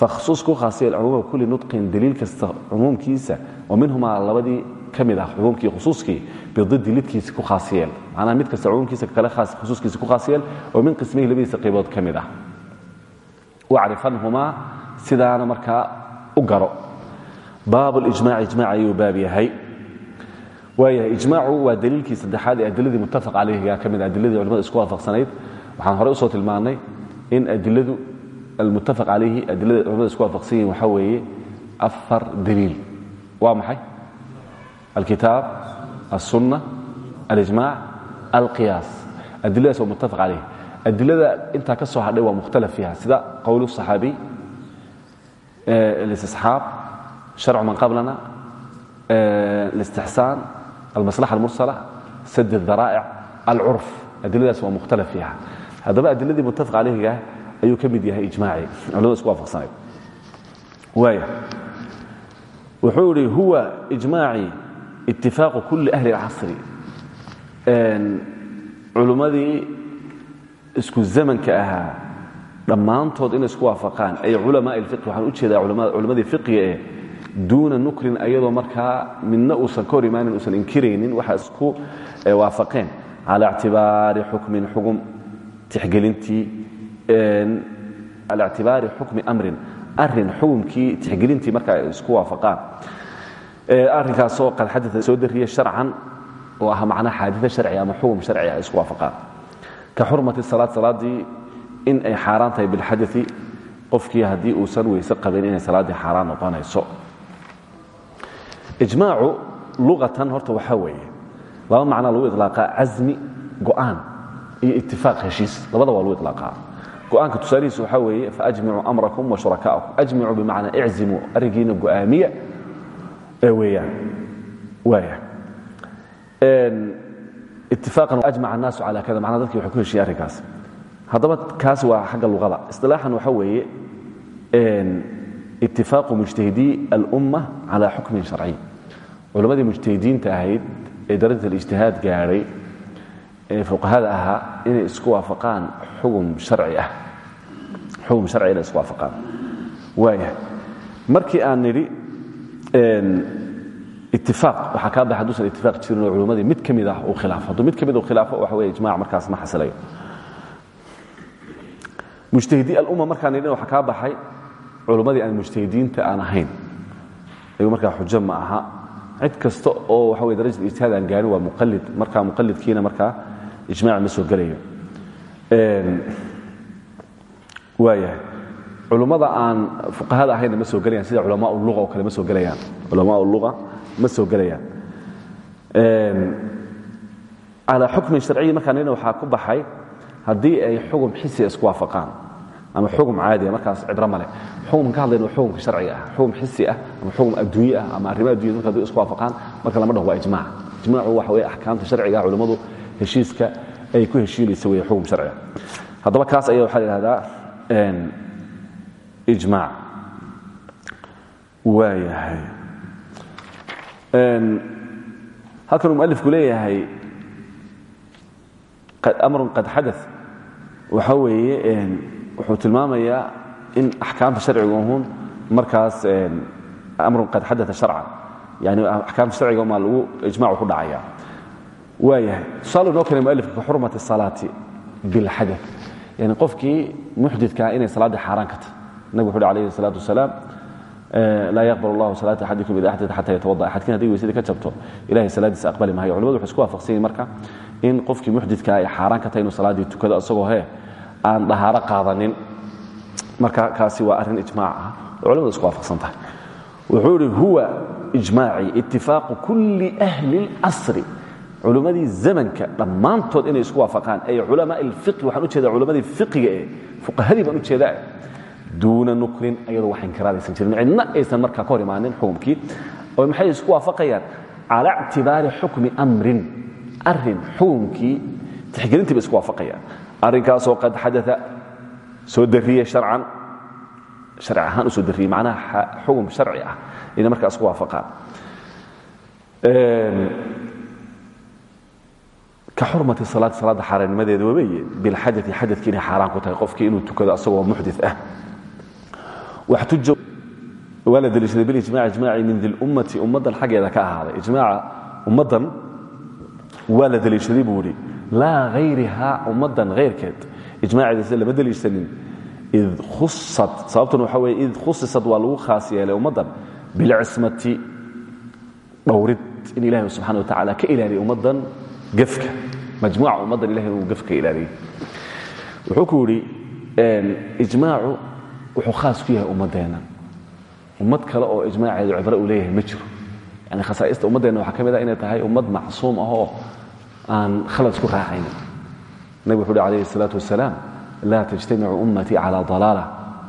fakhsuus ku khaasiyeel cumuuma kulli nudqin daliil kasta cumuumkiisa wa minhumaa labadii ka mid ah cumuumkii khusuuskii bididi lidkiisa ku khaasiyeel macnaha mid kasta cumuumkiisa kale khusuuskiisa ku khaasiyeel oo min qismayhi labadiisa qaybood ka mid ah wacrifanhumaa sidaana markaa u garo baab lijmac ijmac ayuu baab yahay waayahay ijmaacu waa daliilkii saddexaad ee adiladii muttafaq calayhiga ka mid adiladii culimada isku waafaqsanayd waxaan horey u soo tilmaannay in adiladu almuttafaq calayhi adilada culamada isku waafaqsan yihin waxaa weeye afar daliil waa maxay alkitaab alsunna alijmac alqiyaas adiladaas waa muttafaq calayh adilada intaa ka soo hadhay waa mukhtalaf fiiha sida qowl الصaxaabiy اlistisxaab sharcu man qablana اlاstixsaan almaslaxa almursala sad الdaraa'ic alcurf adiladaas waa mukhtalaf fiiha haddaba adiladii muttafaq calayhiga ayuu ka yahay ijmaaci culamada isku waafaqsanay. Waaya wuxuu ihi huwa ijmaaci itifaaqu kuli ahli اlcasri culummadii isku zamanka ahaa dhammaantood inay isku waafaqaan ay culamaa ilfiqi waxaan u jeedaa culammadii fiqiga eh duuna nukrin ayadoo markaa midna uusan ka imaanin uusan inkiraynin waxaa isku waafaqeen. Cala ictibaari xukmin xugum tixgelintii cala ictibaari xukmi amrin arrin xugumkii tixgelintii markaa ay isku waafaqaan arrinkaasoo qad xadaa soo dariya sharcan oo ah macnaa xaadida sharci ama xugum sharci ay isku waafaqaan ka xurmati salaad salaaddii in ay xaaraan tahay bilxadai qofkii haddii uusan weyse qabin inay salaaddii xaaraan noqonayso. Ijmaacu luqatan horta waxaa weeye laba macnaa lagu iطlaaqaa casmi go'aan iyo itifaaq heshiis. Labada waa lagu iطlaaqaa go'aanka tusaalihiisu waxaa weeye faajmicuu amrakum wa shuraka'akum. Ajmicuu bimacnaa iczimuu arrinkiina go'aamiya ee weeyaan waaya itifaaqan ajmaca annaasu cala kada macnaa dadkii waxay ku heshiyen arrinkaas. Haddaba kaas waa xagga luqada. Isilaaxan waxaa weeye itifaaqu mujtahidii alumma cala xukmin sharciy culammadii mujtahidiinta ahayd ee darajat alijtihaad gaadhay ee fuqahada ahaa inay isku waafaqaan xugum harci ah. Xugum sharci inay isku waafaqaan. Waaya markii aan nidhi itifaaq waxaa kaa baxa haduusan itifaaq jirin oo culimmadii mid ka mid ah uu khilaafo. Hadduu mid ka mid uu khilaafo waxa weye ijmac markaas ma xasilayo. Mujtahidii alumma markaan nidhin waxaa kaa baxay culimmadii aan mujtahidiinta aan ahayn. Iyagu markaa xujo ma aha. Cid kasta oo waxa weye darajat ijtihaad aan gaarin waa muqalid markaa muqalidkiina markaa ijmac ma soo gelayo waayahay culummada aan fuqahada ahaynna ma soo gelayaan sida culamaa lua oo kale ma soo gelayaan. Culamaa lua ma soo gelayaan. Calaa xukmin sharciyi markaa nina waxaa ku baxay haddii ay xugum xisia isku waafaqaan ama xugum caadiya markaas cibro male xugum ka hadlayna waa xugumka sharciga ah xugum xisi ah ama xugum adduunye ah ama arrimo addunya marka haddii isku waafaqaan marka lama dhaho waa ijmac ijmacu waxa weye axkaamta sharciga ah culimmadu heshiiska ay ku heshiinaysa weye xugum sharciga. Haddaba kaas ayaa waxaa la ihahdaa ijmac waayahay. Halkanuu mualifku leeyahay amrun qad xada waxa weeye wuxuu tilmaamayaa in axkaamta sharciga uhun markaas amrun qad xadaa sharcan. Yani axkaamta sharciga maa lagu ijmacu ku dhacaya waayahay. Tusaale noo kale mualifka kaxurmati salaati bilxada yani qofkii muxdidkaa ah inay salaaddii xaaraan ka tahy nabig wuxu uhi alayhi salaatu wasalaam laa yaqbal allahu salaata axadikum ida axdada xata yatawada axadkiin. Haddii weysadii ka jabto ilahay salaaddiisa aqbali maayo culimadu waxay isku waafaqsan yihiin marka in qofkii muxdidkaa ah ay xaaraan ka tahay inuu salaaddii tukado isagoo hee aan dhahaaro qaadanin. Marka kaasi waa arrin ijmaac ah. Oo culimadu isku waafaqsan tahay. Wuxuu idhi huwa ijmaacii itifaaqu kulli ahli اlcasri culimmadii zamanka dhammaantood inay isku waafaqaan. Ay culamaa اlfiqhi waxaan u jeedaa culammadii fiqiga ee fuqahadii baan u jeedaa. Duuna nukrin ayadoo wax inkiraadaysan jirin. Cidna aysan markaa ka hor imaanin xukumkii. Oo maxay isku waafaqayaan? Cala ictibaari xukmi amrin. Arin xukumkii tixgelintii isku waafaqayaan. Arrinkaasoo qad xadaa soo dariyey harcan harci soo dariyey macnaha xukum sharci ah. Inay markaa isku waafaqaan ka xurmati salaati salaadda xaaraannimadeeda wabeeye bilxadai xadadkii inay xaaraan ku tahay qofkii inuu tukado asagoo muxdi ah. Waa la deliishaday bilijmac ijmaaci min dilummati ummaddan xaggeeda ka ahaaday. Ijmaaca ummaddan waa la deliishaday buu idhi laa hayrihaa ummaddan hayrkeed ijmaaceedase lama deliishanin id khusat sababtuna waxaa weye id khusisad waa lagu khaas yeelay ummaddan bilcismati dhowrid in ilahi subxana wa tacala ka ilaaliya ummaddan gefka majmuuca ummadda ilahay uu gefka ilaaliyey wuxuu ku yidhi ijmaacu wuxuu khaas ku yahay ummaddeenna ummad kale oo ijmaaceedu cibro uu leeyahay ma jiro. Yani khasaaista ummaddeenna waxaa ka mid ah inay tahay ummad macsuum ah oo aan khalad ku raacayn nabig wuxu uhi calayhi isalaatu wasalaam laa tajtamicu ummatii calaa dalaala.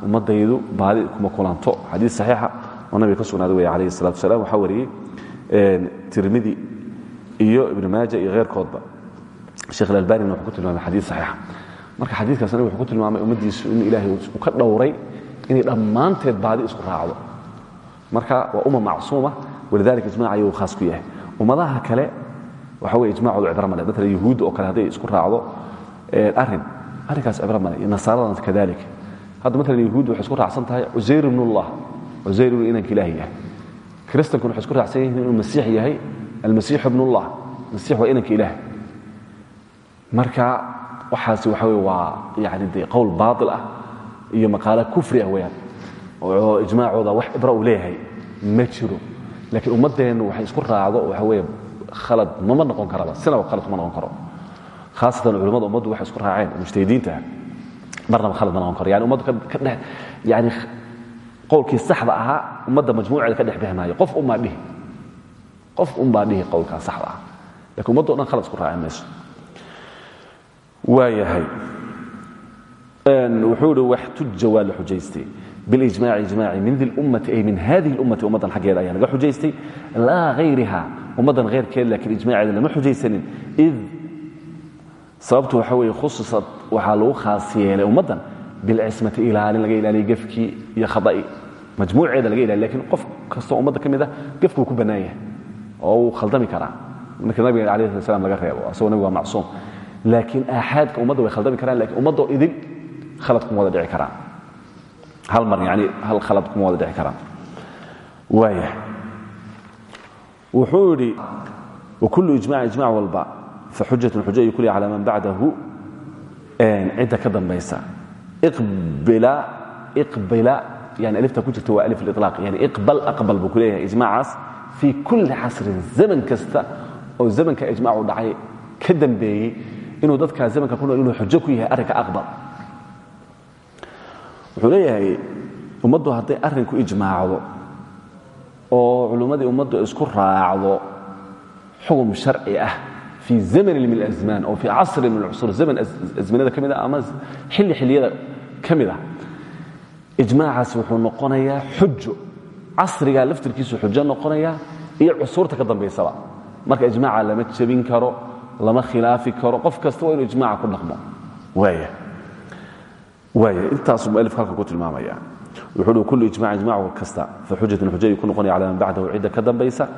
Ummaddaydu baadi kuma kulanto. Xadiis saxiixa oo nabiga ka sugnaaday weeye calayhi salatu wasalam waxaa wariyey tirmidi iyo ibn maaja iyo heyrkoodba sheekh alalbanina wuxuu ku tilmaamay xadiis saxiixa marka xadiiskaas nabig wuxuu ku tilmaamay ummaddiisu in ilaahay uu ka dhowray inay dhammaanteed baadi isku raacdo. Marka waa umma macsuuma walidalika ijmac ayuu khaas ku yahay. Ummadaha kale waxa weye ijmacoodu cibro male maala yahuudda oo kale hadday isku raacdo arrin arrinkaas cibro male iyo nasaaradan kadalik. Hadda maalan yahuudda waxay isku raacsan tahay cusayr ibnullah cusayr inuu inanka ilaahi yahay. Kristankuna waxay isku raacsan yihiin inuu masiix yahay almasiixu ibnullah masiix waa inanka ilaah marka waxaasi waxa weye waa yani dee qowl baatil ah iyo maqaalo kufri ah weyaan oo ijmaacooda wax cibro uu leeyahay ma jiro. Laakiin ummaddeennu waxay isku raacdo waxa weye khalad mama noqon karaba sinaba khalad kuma noqon karo. Khaasatan culimmada ummaddu waxay isku raaceen mujtahidiinta marnaba khalad ma noqon karo. Yani ummaddu ka dhex yani qowlkii saxda ahaa ummadda majmuuceeda ka dhex bixi maayo qof unbaa dhihi qof unbaa dhihi qowlkaa saxda ah. Lakin ummaddo dhan khalad isku raacin mayso. Waa yahay wuxuu ihi waxtuja waa la xujaystay bilijmaci ijmaci min di lummati ay min hadihi lummati ummaddan xaggeeda ayaa laga xujaystay. Laa hayriha ummaddan heyrkeed laakiin ijmaceeda lama xujaysanin. Id sababtu waxa weeye khusisad waxaa lagu khaas yeelay ummaddan bilcismati ilaalin laga ilaaliya gefkii iyo khada'i. Majmuuceeda laga ilaaliy laakiin qof kastoo ummadda ka mid ah gefku wuu ku bannaan yahay oo wuu khaldami karaa. Marka nabiga alayh slat slam laga reebo asagoo nabiga waa macsuum. Laakiin aaxaadka ummadda way khaldami karaan laakiin ummaddoo idin khalad kuma wada dhici karaan. Hal mar yani hal khalad kuma wada dhici karaan. Waaya wuxuu yidhi wakulu ijmac ijmac walba faxujatun xuja iyo kulli calaa man bacdahu cidda ka dambaysa. Iqbila yani alifta ku jirta waa alif aliطlaaq yani iqbal aqbal buu ku leeyahay ijmacaas fii kulli casrin zaman kasta oo zamanka ijmacu dhacay ka dambeeyey inuu dadkaa zamanka ku nool inuu xujo ku yahay arrinka aqbal wuxuu leeyahay ummaddu hadday arrinku ijmaacdo oo culummadii ummaddu isku raacdo xugum sharci ah fii zamanin min alasmaan oo fii casrin min alcusur zaman asminada ka mid xilli xilliyada ka mid wuxuu noqonayaa xujo casrigaa laftirkiisu xujo noqonaya iyo cusuurta ka dambaysaba. Marka ijmaaca lama jebin karo lama khilaafi karo qof kasta waa inuu ijmaaca ku dhaqmo. Intaasuu mualifku halkan ku tilmaamaya. Wuxuu uhi kullu ijmac ijmac kasta fa xujatun xuja ayuu ku noqonaya cala man bacdahu cidda ka dambaysa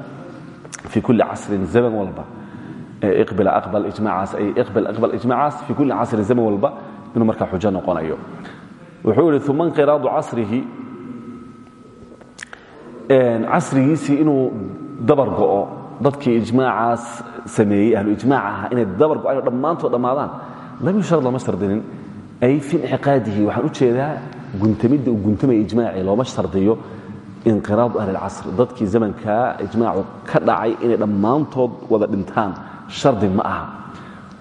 fii kulli casrin zaman walba. Iqbil aqbal ijmacaas ay iqbal aqbal ijmacaas fii kulli casrin zaman walba inuu markaa xujo noqonayo. Wuxuu yihi uma inqiraadu casrihi casrigiisii inuu dabar go'o. Dadkii ijmaacaas sameeyey ahlu ijmaac ahaa inay dabar go'ayo dhammaantood dhammaadaan. Lama shardinin ay fi iniciqaadihi waxaan u jeedaa guntamidda uu guntamaya ijmaacii looma shardiyo inqiraadu ahli lcasr dadkii zamankaa ijmaacu ka dhacay inay dhammaantood wada dhintaan. Shardi ma aha.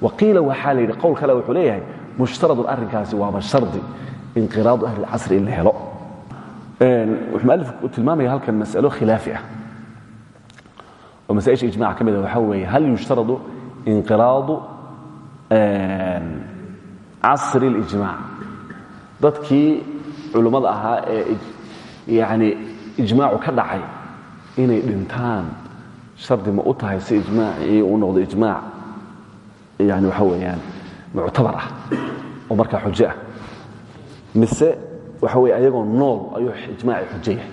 Wa qiila waxaa la qowl kale wuxuu leeyahay mushtaradun arrinkaasi waaba shardi. Inqiraadu ahli lcasri in la helo wuxuu tilmaamaya halkan mas'alo khilaafi ah. Oo masaaisha ijmaca ka mid a waxaa weeye hal yushtaradu inqiraadu casri اlijmac dadkii culummada ahaa ee yani ijmaacu ka dhacay inay dhintaan shardi ma u tahay si ijmaacii u noqdo ijmaac yani waxa weeyaan muctabar ah oo markaa xujo ah. Mise waxa weye ayagoo nool ayuu ijmaaci xujo yahay.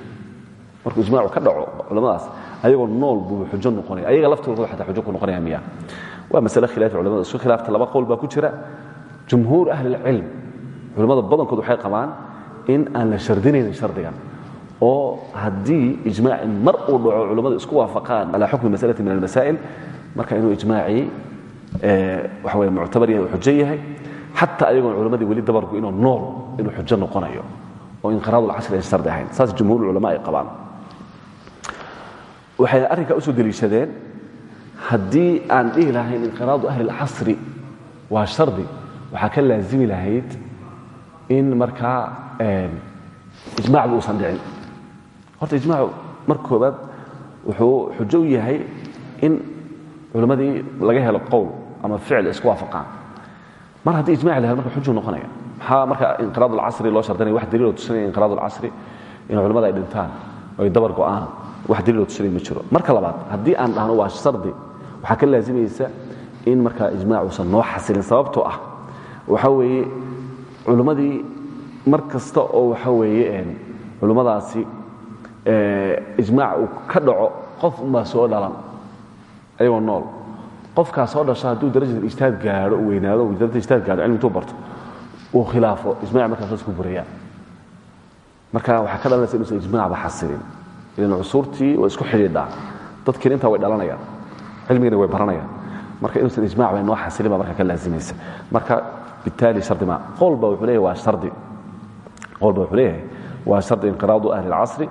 Markuu ijmaacu ka dhaco culamadaas ayagoo nool buu xujo noqonaya. Ayaga laftooda xataa xujo ku noqonaya miya waa masale khilaafi culamada. Isku khilaafta laba qowl baa ku jira. Jumhuur ahli اlcilm culimmada badankood waxay qabaan in aan la shardinaynin shardigan. Oo haddii ijmaaci mar uu dhaco culimmadu isku waafaqaan calaa xukmi masalati min almasaa'il. Marka inuu ijmaacii waxa weye muctabar yahay oo xujo yahay. Xataa ayagoon culimmadii weli dabarku inuu nool inuu xujo noqonayo oo inqiraad ulcasri aysan shardi ahayn. Saas jumhuur ulama ay qabaan. Waxay arrinkaa u soo deliishadeen haddii aan dhihi lahayn inqiraadu ahli اlcasri waa shardi waxaa ka laazimi lahayd in markaa ijmacba uusan dhicin. Horta marka koobaad wuxuu xujo u yahay in culimmadii laga helo qowl ama ficil isku waafaqaan. Mar haddii ijmac la helo marka xujuu noqonaya maxaa marka inqiraad alcasri loo shardanaya wax daliiloo tusinaya inqiraad alcasri in culimmada ay dhintaan oo ay dabar go'aan wax daliiloo tusinaya ma jiro. Marka labaad haddii aan dhahno waa shardi waxaa ka laazimaysa in markaa ijmac uusan noo xasilin sababtoo ah waxa weeye culimmadii mar kasta oo waxa weeye culimmadaasi ijmaac uu ka dhaco qof unbaa soo dhalan ayagoo nool. Qofkaa soo dhasha hadduu darajat ijtihaad gaadho weynaado darajat ijtihaad gaadho cilmi intuu barto uu khilaafo ijmac markaas isku burayaan marka waxaa ka dhalanaysa inuusan ijmaacba xasilin ilan cusuurtii waa isku xidhiidhaa. Dadkiina intaa way dhalanayaan. Cilmigina way baranayaan. Marka inuusan ijmac bay noo xasilin baa marka ka laazimaysa marka bitaali shardi ma qowl ba wuxuu leeyahay waa shardi. Qowl ba wuxuu leeyahay waa shardi inqiraadu ahli alcasri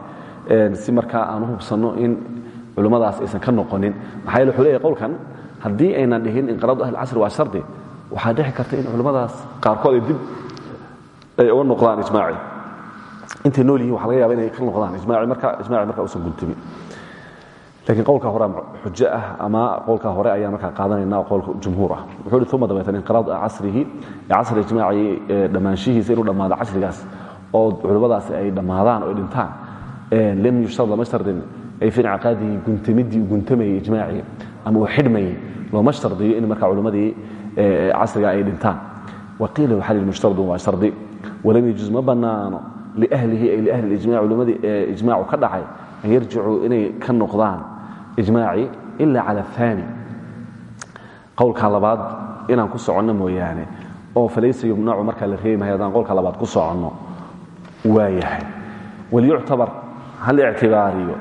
si markaa aan u hubsanno in culimmadaas aysan ka noqonin. Maxaa yeele wuxuu leeyahay qowlkan haddii aynan dhihin inqiraadu ahli alcasri waa shardi waxaa dhici karta in culimmadaas qaarkood ay dib ay uga noqdaan ijmaaci. Intay nool yihiin waxa laga yaba inay ka noqdaan ijmaaci marka ijmaaci marka uusan guntimin lakiin qowlka hore xujo ah ama qowlka hore ayaan markaa qaadanayna qowlka jumhuur ah. Wuxuu hi uma dabeetan inqiraad casrihi casri ijmaaci dhammaanshihiisa inuu dhammaado casrigaas. Oo culimmadaasi ay dhammaadaan oo dhintaan lam yushtar lama shardin. Ay fi incaaqaadihi guntamidii guntamayey ijmaacii ama uu xidhmayey looma in markaa culimmadii casriga ay dhintaan. Waqiila waxaa lihi mushtardun waa shardi. Walam yajuz ma bannaano liahlihi ay liahli ijmac culimmadii ijmaacu ka dhacay an yarjicuu inay ka noqdaan ijmaacii ila cala aani qowlka labaad inaan ku soconno mooyaane oo falaysa yumnacu markaa la reebi mahay haddaan qowlka labaad ku soconno waa yahay. Walyuctabar hal ictibaariyo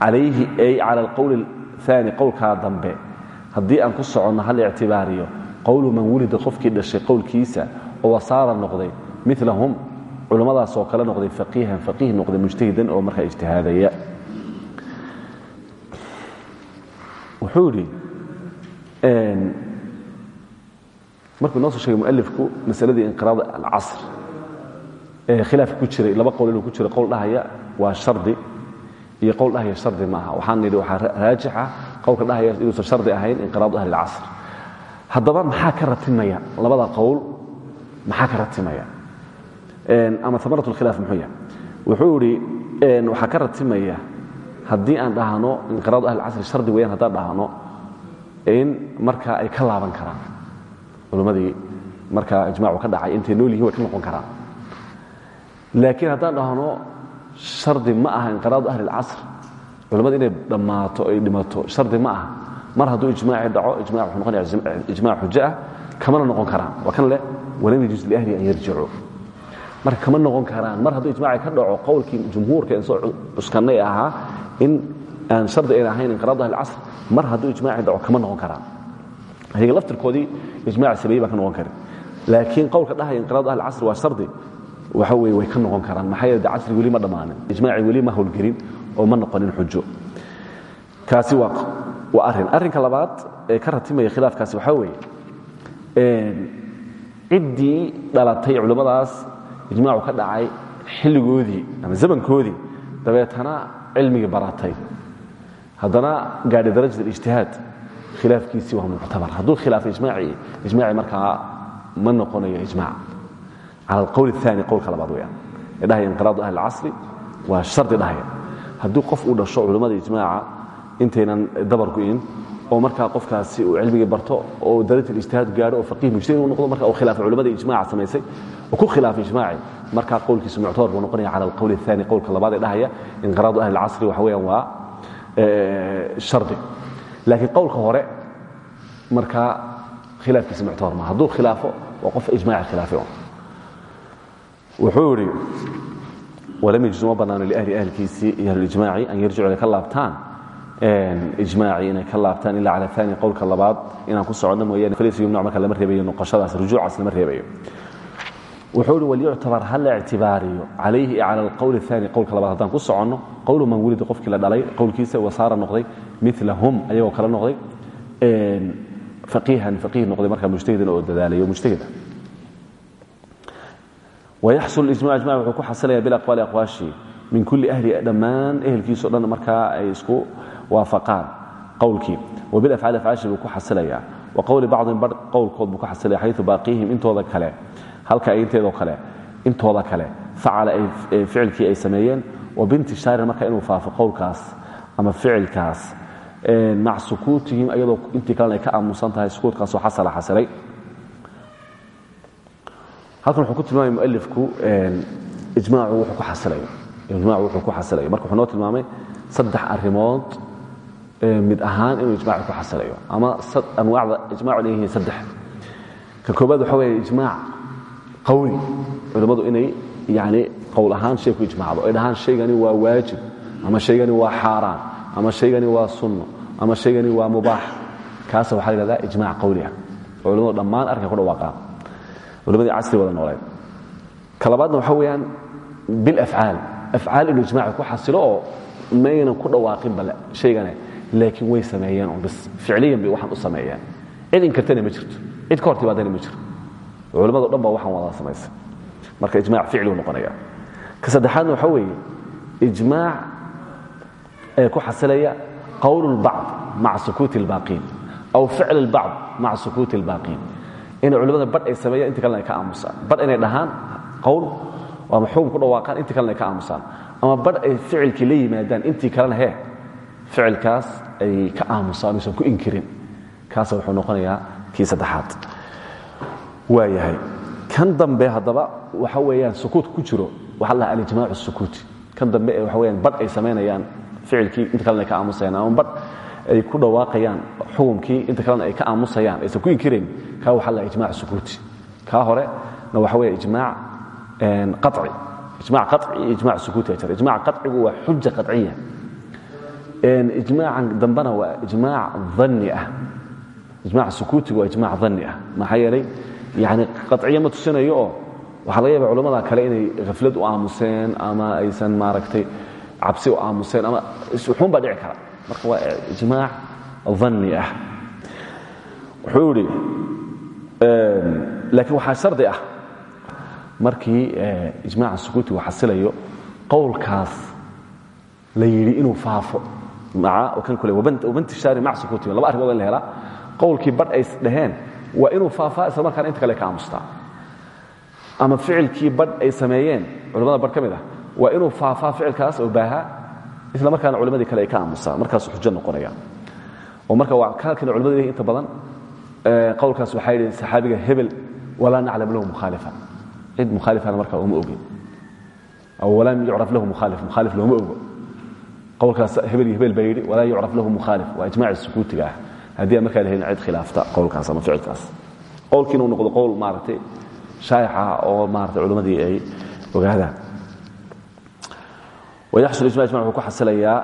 calayhi ay cala alqowl aani qowlkaa dambe haddii aan ku soconno hal ictibaariyo qowlu man wulida qofkii dhashay qowlkiisa oo wasaara noqday milahum culimmadaas oo kale noqday faqiihan faqiih noqday mujtahidan oo markaa ijtihaadaya. Wuxuu idhi markuu inoo soo sheegay mualifku inqiraad alcasr ee khilaafka ku jiray laba qowl ku jiro qowl dhahaya waa shardi iyo qowl dhahaya shardi ma aha waxaan nidhi waxaa raajixa qowlka dhahaya inuusan shardi ahayn inqiraadu ahli alcasr haddaba maxaa ka ratimaya? Labada qowl maxaa ka ratimaya? Ama amarat اlkhilaaf muxuu yahay? Wuxuu idhi waxaa ka ratimaya haddii aan dhahno inqiraadu ahli casri shardi weyaan haddaan dhahno in markaa ay ka laaban karaan. Culimmadii markaa ijmacu ka dhacay intay nool yihiin way ka noqon karaan. Laakiin haddaan dhahno shardi ma aha inqiraadu ahli اlcasr culimmada inay dhammaato ay dhimato shardi ma aha mar hadduu ijmaaci dhaco ijmac wuxuu noqonaya ijmac xujo ah kamana noqon karaan. Waa kan leh walam yajuz liahli an yarjicuu marka kama noqon karaan. Mar hadduu ijmaaci ka dhaco qowlkii jumhuurka en soo cuskannay ahaa in aan shardi ayn ahayn inqiraadu ahli casr mar hadduu ijmaaci dhaco kama noqon karaan. Ayaga laftirkoodii ijmac sameeyey baan ka noqon karin. Laakiin qowlka dhahaya inqiraadu ahli casr waa shardi waxa weye way ka noqon karaan. Maxaa yeele casri weli ma dhammaanin ijmaaci weli ma howlgelin oo ma noqonin xujo. Kaasi waa waa arrin arrinka labaad ee ka ratimaya khilaafkaasi waxaa weeye ciddii dhalatay culimmadaas ijmaacu ka dhacay xilligoodii ama zamankoodii dabeetana cilmigii baratay haddana gaadhay darajat alijtihaad khilaafkiisii waa muctabar. Hadduu khilaafay ijmaacii ijmaaci markaa ma noqonayo ijmaac. Cala alqowl aani qowlka labaad weyaan ee dhahaya inqiraadu ahli اlcasri waa shardi dhahaya hadduu qof uu dhasho culimmada ijmaaca intaynan dabargu-in oo markaa qofkaasi uu cilmigii barto oo darajat ijtihaad gaao oo aih mujtahid u nodo marka khilaafay culamada ijmaca samaysay oo ku khilaafay ijmaaci markaa qowlkiisu muctabar buu noqonaya cala alqowl aani qowlka labaad ee dhahaya inqiraadu ahli lcasri waxa weyaan waa shardi. Laakiin qowlka hore markaa khilaafkiisa muctabar ma hadduu khilaafo waa qof ijmaaci khilaafay wuxuu idhi walam yajuz uma banaano liahli ahlkiisii iyo ahlijmaaci an yarjicu inay ka laabtaan ijmaaci inay ka laabtaan ilaa cala ani qowlka labaad. Inaan ku socodno mooyaane lsgimno marka lama reebayo nuqashadaas rujuucaas lama reebayo. Wuxuu hi walyuctabar ha la ictibaariyo calayhi cala alqowl aani qowlka labaad. Haddaan ku soconno qowlu man wulida qofkii la dhalay qowlkiisa wasaara noqday milahum ayagoo kala noqday aiihan aqiih noqday marka mujtahidan oo dadaalayo mujtahida. Wayaxsul ijma ijma wuxuu ku xasilaya bilaqwaali aqwaashii min kulli ahli dhammaan ehelkiisao dhan markaa ay isku waafaqaan qowlkii. Wabilafcaali afcaashii buu ku xasilayaa. Wa qowli bacdin bar qowlkood buu ku xasilaya xayu baaqiihim intooda kale. Halka ay inteedoo kale intooda kale. Facala ficilkii ay sameeyeen. Wa biintishaarin marka inuu faafo qowlkaas ama ficilkaas. Mac sukuutihim ayadoo intii kalena ka aamusan tahay sukuutkaasoo xasala xasilay. Halkan wuxuu ku tilmaamay mualifku ijmaacu wuxuu ku xasilayo marka wuxuu noo tilmaamay saddex arrimood mid ahaan inuu ijmaacu ku xasilayo ama anwaacda ijmacu leeyihiin saddex. Ka koobaad waxa weeye ijmaac qawli. Culimmadu inay yani qowl ahaan shay ku ijmacdo ay dhahaan shaygani waa waajib ama shaygani waa xaaraan ama shaygani waa sunno ama shaygani waa mubaax. Kaasa waxaa la yhahdaa ijmac qawli ah oo culimmadu dhammaan arka ku dhawaaqaan culimadii casri wada nooleed ka labaadna waxa weeyaan bilafcaal afcaal. Inuu ijmaaci ku xasilo oo maynan ku dhawaaqin bale shaygane laakiin way sameeyeen un bis ficliyan bay waxaan u sameeyeen cid inkartana ma jirto cid ka hortibaadana ma jirto culimmado dhan baa waxaan wada samaysay marka ijmac ficligu noqonaya ka saddexaadna waxa weeye ijmaac ee ku xasilaya qowl اlbacd maca sukuuti اlbaaqiin aw ficl اlbacd maca sukuuti اlbaaqiin inay culimada badh ay sameeyaan inta kalena ay ka aamusaan badh inay dhahaan qowl ama xugum ku dhawaaqaan intii kalena ay ka aamusaan ama badh ay ficilkii la yimaadaan intii kalena hee ficilkaas ay ka aamusaan aysan ku inkirin. Kaasa wuxuu noqonayaa kii saddexaad. Waa yahay kan dambe haddaba waxa weeyaan sukuut ku jiro waxa la alijmaac الsukuuti kan dambe ee waxa weyaan badh ay samaynayaan ficilkii inta kalena ay ka aamusayaan ama badh ay ku dhawaaqayaan xukumkii inta kalena ay ka aamusayaan aysan ku inkirayn kaa waxa la ijmac sukuuti kaa hore na waxa weeye ijmaac qaci ijmac qaci iyo ijmac sukuuti jira ijmac qacigu waa xuja qaciya ijmaacan dambena waa ijmaac dhanni ah. Ijmac sukuutigu waa ijmac dhanni ah. Maxaa yeelay yani qaciya ma tusinayo oo waxaa laga yaaba culamada kale inay khaflad u aamuseen ama aysan maaragtay cabsi u aamuseen ama wuxuun baa dhici kara. Marka waa ijmaac dhanni ah. Wuxuu idhi laakiin waxaa shardi ah. Markii ijmaaca sukuuti uu xasilayo qowlkaas la yidhi inuu faafo kan kule wabantishaari mac sukuuti laba arrimood in la helaa. Qowlkii badh ay dhaheen waa inuu faafaa isla markaana inta kale ka aamustaa ama ficilkii badh ay sameeyeen culamada badh ka mid ah waa inuu faafaa ficilkaas oo baahaa isla markaana culimadii kale ay ka aamustaan markaasuu xujo noqonaya. Oo marka waa kaalkana culimadu leeyihiin inta badan qowlkaas waxaa yidhi saxaabiga hebel walaa naclam lahu mukhaalifa. Cid mukhaalifana marka uma ogin aw walam yucraf lahu mukhaalif mukhaalif looma ogo qowlkaas hebel iyo hebel baa yidhi walaa yucraf lahu mukhaalif waa ijmaaci sukuutiga ah. Haddii aan markaa lahayn cid khilaafta qowlkaas ama ficilkaas. Qowlkiina uu noqdo qowl maaragtay shaayixa oo maaragtay culimmadii ay ogaadaan. Wayaxsul ijmac ijmac wuxuu ku xasilayaa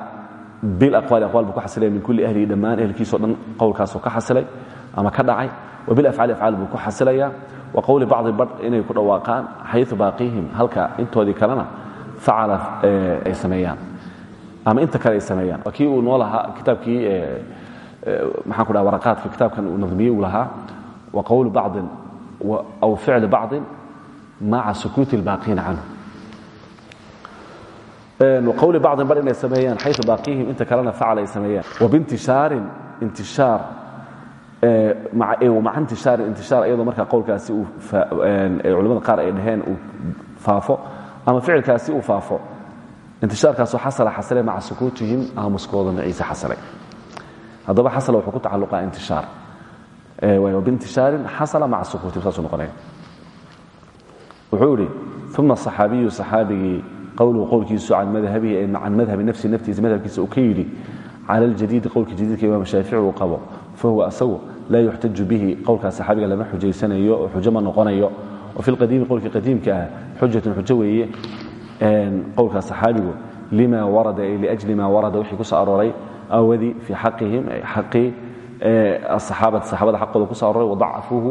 bilaqwaali aqwaal buu ku xasilaya min kulli ahlihi dhammaan ehelkiisao dhan qowlkaasoo ka xasilay ama ka dhacay. Wabilafcaali afcaal buu ku xasilayaa. Wa qowli bacdi badh inay ku dhawaaqaan xayu baaqiihim halka intoodii kalena facala ay sameeyaan ama inta kale sameeyaan. Waa uu noo lahaa kitaabkii maxaan ku dhaha waraqaadka kitaabkan uu nadmiyey uu lahaa wa qowlu bacdin aw ficli bacdin maca sukuuti اlbaaqiina canhu. Wqowli bacdin bar inay sameeyaan xayu baaqihim inta kalena facal ay sameeyaan. Wabintishaarin intishaar maca intishaarin intishaar iyadoo markaa qowlkaasi uu culamada qaar ay dhaheen uu faafo ama ficilkaasi uu faafo intishaarkaasoo xasala xasilay maca sukuutihim aamuskooda maciise xasilay haddaba xasala wuxuu ku tacalluqaa intishaar wabintishaarin xasala maca sukuutihim saasuu noqonaya. Wuxuu idhi uma صaxaabiyu صaxaabigii qowluhu qowlkiisu can madhabihi can madhabi nafsi naftiisa madhabkiisa uu ka yidhi cala aljadiidi qowlka jadiidka imaam shaafici uu qabo fahuwa asagu laa yuxtaju bihi qowlkaa saxaabiga lama xujaysanayo oo xujo ma noqonayo. Wa fi lqadiimi qowlkii qadiimka ah xujatun xujo weeye qowlkaa saxaabigu lima warada ay liajli ma warada wixii ku soo arooray awadi fii xaqihim xaqii asaxaabati saxaabada xaqooda ku soo arooray wadacafuuhu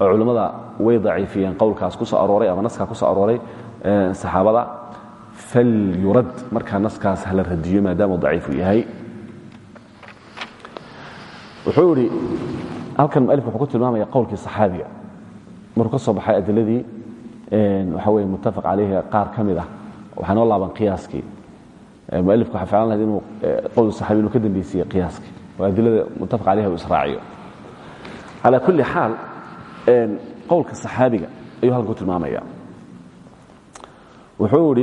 oo culimmada way daciifiyeen qowlkaas ku soo arooray ama naskaa ku soo arooray saxaabada falyurad markaa naskaas hala radiyo maadaamuu daciifu yahay. Wuxuu idhi halkan mualif wuxuu ku tilmaamaya qowlkii saxaabiga. Markuu ka soo baxay adiladii waxa wey muttafaq caleyhi qaar ka mid ah. Laaban qiyaaskii. Mualifku waxaa fiican lahayd inuu qowl saxaabi ka dambeysiiye qiyaaskii. Oo adilada muttafaq caleyha israaciyo. Calaa kulli xaal qowlka saxaabiga ayuu halkan tilmaamaya. Wuxuu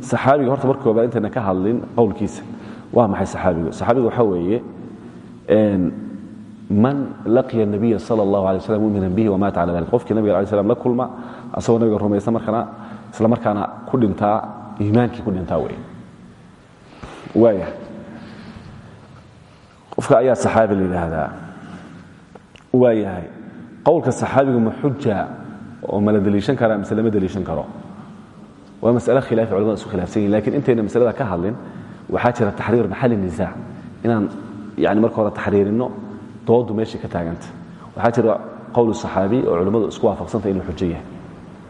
saxaabiga horta marka koobaad intayna ka hadlin qowlkiisa. Waa maxay saxaabigu? Saxaabiga waxaa weeye man laqiya nabiya sala allahu alay waslam mumina bihi wamaata cala dalik. Qofkii nabiga alay slam la kulma asagoo nabiga rumaysta markana isla markaana ku dhintaa iimaankii ku dhintaa wey waaya qofka ayaa saxaabi la yidhaahdaa. Waa yahay qowlka saxaabiga ma xuja oo ma la deliishan karaa mise lama deliishan karo? Waa masale khilaafi culamada isku khilafsan yihiin laakiin intayna masalada ka hadlin waxaa jira taxriir maxali nisaac inaan yani marka hore taxriirinno doodu meeshay ka taaganta. Waxaa jira qowl saxaabi oo culimmadu isku waafaqsantahay inuu xujo yahay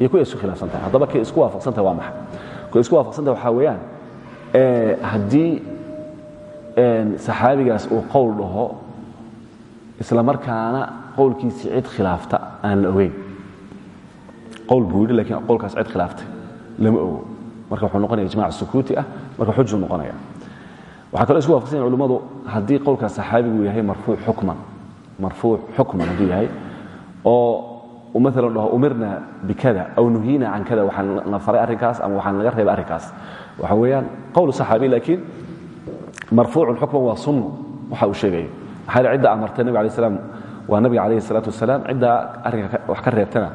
iyo kuwa isku khilaafsantahay haddaba kay isku waafaqsantahay waa maxay? Kuwa isku waafaqsantahay waxaa weeyaan haddii saxaabigaas uu qowl dhaho isla markaana qowlkiisii cid khilaafta aan la ogeyn. Qowl buu yidhi lakiin qowlkaas cid khilaaftay lama ogo. Marka wuxuu noqonaya ijmac sukuuti ah marka xujuu noqonaya. Waxaa kaloo isku wafaqsan yahin culimmadu haddii qowlkaas saxaabigu yahay marfuuc xukman marfuuc xukman hadduu yahay oo uu maalan dhaho umirna bikada aw nuhiina can kada. Waxaan la faray arrinkaas ama waxaan laga reebay arrinkaas. Waxa weeyaan qowl saxaabi laakiin marfuucun xukman waa sunno waxa uu sheegayo maxaa yidhi cidda amartay nabiga alay slam waa nabiga calayhi salaatu wasalaam. Ciddaa arrinka wax ka reebtana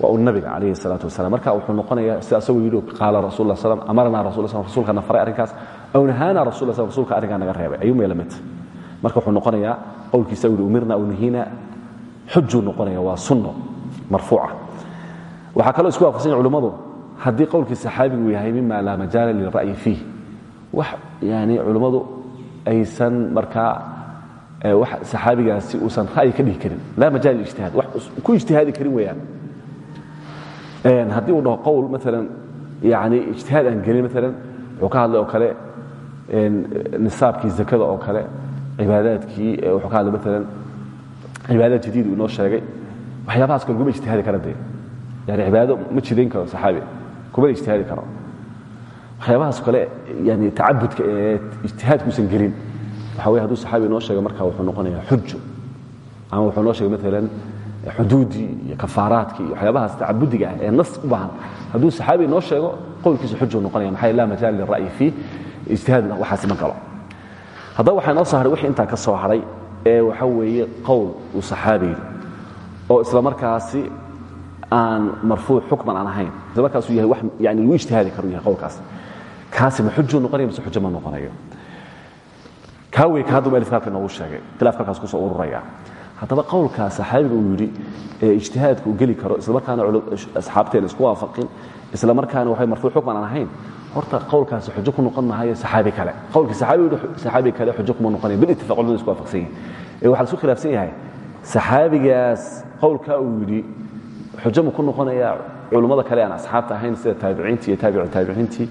waa uu nabiga calayhi salaatu wasalam marka wuxuu noqonayaa sida asagoo yidhi qaala rasul lah slam amarnaa rasul slam rasuulkana faray arrinkaas aw nahaana rasul slam rasuulka arrinkaa naga reebay. Ayuu meela mid marka wuxuu noqonayaa qowlkiisa yidhi umirna aw nuhiina xujuu noqonaya waa sunno marfuuca. Waxaa kaloo isku waafaqsan yahin culimmadu haddii qowlkii saxaabigu yahay mima laa majaala lilra'yi fiih wax yani culimmadu aysan markaa wax saxaabigaasi uusan ra'yi ka dhihi karin. Laa majaal liijtihaad wax ku ijtihaadi karin weeyaan. Haddii uu dhaho qowl maalan yani ijtihaad aan gelin maalan wuxuu ka hadlay oo kale nisaabkii zakada oo kale cibaadaadkii wuxuu ka hadlay maalan cibaadaad jadiid uu inoo sheegay waxyaabahaas kale kuma ijtihaadi kara dee. Yani cibaado ma jidayn karo saxaabi. Kumana ijtihaadi karo. Waxyaabahaas kale yani tacabudka ee ijtihaadkuusan gelin waxa wey haduu saxaabi inoo sheego marka wuxuu noqonayaa xujo. Ama wuxuu noo sheegay maalan xuduudii iyo kafaaraadkii iyo waxyaabahaas tacabudiga ah ee nas u baahan. Hadduu saxaabi inoo sheego qowlkiisa xujuu noqonaya maxaa laa majaal lira'yi fiih ijtihaad waxaasi ma galo. Haddaba waxaa inoo soo haray wixii intaa ka soo haray ee waxa weeye qowl uu saxaabi yidhi oo isla markaasi aan marfuuc xukman aan ahayn. Isla markaasuu yahay wax yani lagu ijtihaadi karu yahay qowlkaas. Kaasi ma xujuu noqonaya mise xujo ma noqonayo. Kaa wey ka hadduu alif halka inoogu sheegay khilaafka halkaas ku soo ururaya. Haddaba qowlkaa saxaabiga uu yidhi ee ijtihaadka uu geli karo isla markaana asxaabteena isku waafaqin isla markaana waxay marfuuc xukman aan ahayn. Horta qowlkaasi xujo ku noqon maayo saxaabi kale. Qowlkii saxaabi kale xujo kuma noqonayo bilittifaq culimadu isku waafaqsan yihiin ee waxaa la isku khilaafsan yahay saxaabigaas qowlkaa uu yidhi xujo ku noqonaya culummada kale aan asxaabta ahayn sida taabiciintii iyo taabicu taabiciintii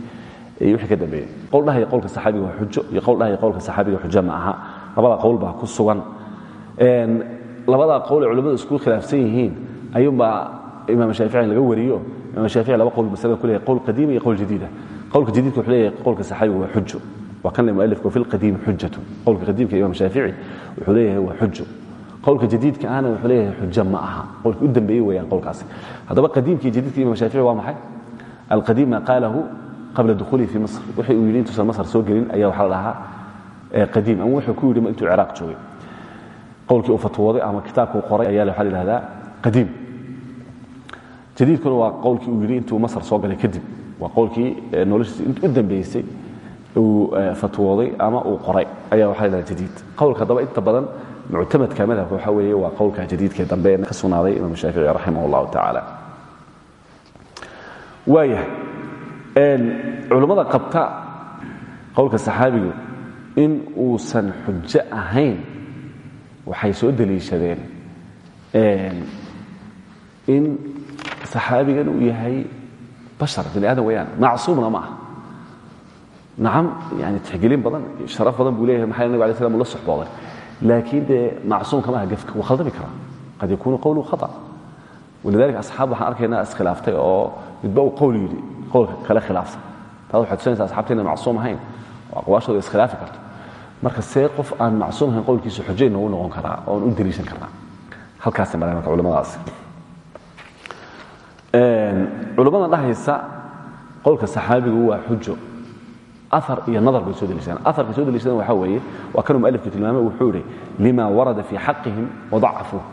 iyo wixii ka dambeeyey. Qowl dhahaya qowlka saxaabiga waa xujo iyo qowl dhahaya qowlka saxaabiga xujo aha. Labada qowl baa ku sugan. Labadaa qowl culimmadu isku khilaafsan yihiin ayuunbaa imaam shaafici laga wariyo. Imaam shaafici laba qowl masalada ku qowl qadiima iyo qowl jadiida. Qowlka jadiidka wuxuu leeyahay qowlka saxaabiga waa xujo. Waa kan le mualifku fi lqadiimi xujatu qowlka qadiimka imaam shaafici wuxuu leeyahay waa xujo qowlka jadiidka ahna wuxuu leeyahay xujo ma aha. Qowlka u dambeeyey weeyaan qowlkaasi haddaba qadiimka iyo jadiidka imaam shaafici waa maxay? Alqadiim ma qaalahu qabla dukhuulihi fi misr wixii uu yidhi intuusan masr soo gelin ayaa waxaa la dhahaa qadiim. Ama wuxuu ku yidhi intuu ciraaq joogay. Qowlkii uu fatwooday ama kitaabkuu qoray ayaa waxaa la yidhahdaa qadiim. Jadiidkuna waa qowlkii uu yidhi intuu masr soo galay kadib. Waa qowlkii noloshiisa u dambeysay uu fatwooday ama uu qoray ayaa waxaa la yidhahdaa jadiid. Qowlka haddaba inta badan muctamadka madhabka waxaa weeye waa qowlka jadiidka dambe ka sugnaaday imaam shaafici raximah allahu tacaala waayahay culummada qabta qowlka saxaabigu in uusan xujo ahayn waxay soo deliishadeen in saxaabigan uu yahay bashar bini aadam weyaan macsuumna ma ah nacam yani tixgelin badan sharaf badan buu leeyahay maxaa nabig alay slam soxbooday laakiin dee macsuumka maaha gefka wuu khaldami karaa qad yakuunu qowluhu khata walidalika asxaab waxaan arkaynaa iskhilaaftay oo midba uu qowl yidhi qowlka kale khilaafsan taas waxay tusinaysa asxaabta inay macsuum ahayn oo aqwaashooda iskhilaafi karto marka see qof aan macsuum ahayn qowlkiisu xujayn noogu noqon karaa oon u daliishan karnaa halkaasay mareen marka culimmadaasi culimmada dhahaysa qowlka saxaabigu waa xujo aar iyo nadar bay soo deliishadaan aarkay soo deliishadaan waxaa weeye waa kanuu mualifku tilmaamay wuxuu idhi lima warada fii xaqihim wadacafuuh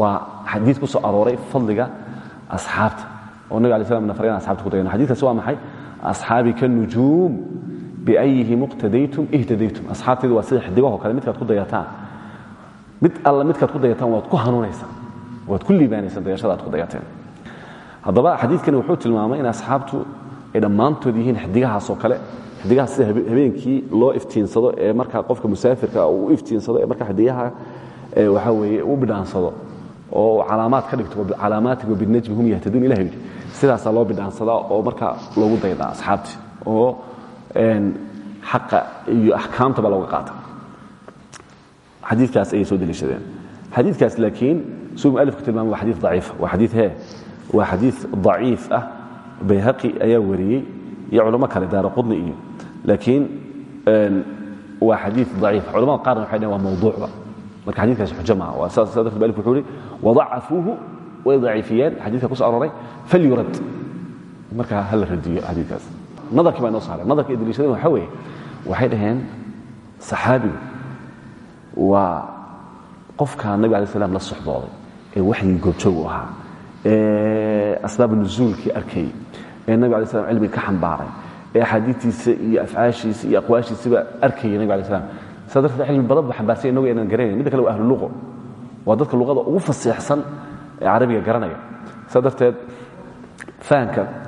waa xadiid ku soo arooray fadliga asxaabta oo nabig alay slam nafar inaan asxabta ku dayano xadidkaasi waa maxay? Asxaabi kanujuum biayihi muqtadaytum ihtadaytum. Asxaabtaydu waa sida xidigahoo kale midkaad ku dayataan mid alla midkaad ku dayataan waad ku hanuunaysaan waad ku liibaanaysaan dayashada aad ku dayateen haddaba xadiidkani wuxuu tilmaamay in asxaabtu ay dhammaantood yihiin xidigahaasoo kale. Xidigahaas sida habeenkii loo iftiinsado ee markaa qofka musaafirka uu iftiinsado ee marka xidigaha waxaa weeye u bidhaansado oo calaamaad ka dhigto calaamaatig binajmi hum yahtaduun ilah yidhi sidaasaa loo bidhaansadaa oo markaa loogu daydaa asxaabtii oo xaqa iyo axkaamtaba looga qaata. Xadiikaas ayay soo deliishadeen xadiikaas laakiin suu mualifku tilmaamay waa xadii daciifa waa xadii he waa xadii daciif ah bayhaqi ayaa wariyey iyo culamo kale daara qudni iyo laakiin waa xadii daciif. Culamada qaarna waxay dhaheen waa mawduucba marka xadikaasi xujo maaha waa saas darteed mualifku wuxuu yihi wadacafuuhu way daciifiyeen xadiidka ku soo arooray falyurad. Marka ha la radiyo xadiikaas nadarkii baa inoo saareen nadarka ay deliishadeen waxaa weeye waxay dhaheen saxaabigu waa qofka nabig alay slam la soxbooday ee waxyii goobjoog u ahaa ee asbaab nuzuulkii arkayey ee nabig alay slam ka xambaaray ee axaadiitiisa iyo afcaashiisa iyo aqwaashiisaba arkayay nabig alay slam cilmi badan buu xambaarsanya inago inaan garanayn. Midda kale waa ahlu luqo waa dadka luqada ugu fasiixsan ee carabiga garanaya. Saa darteed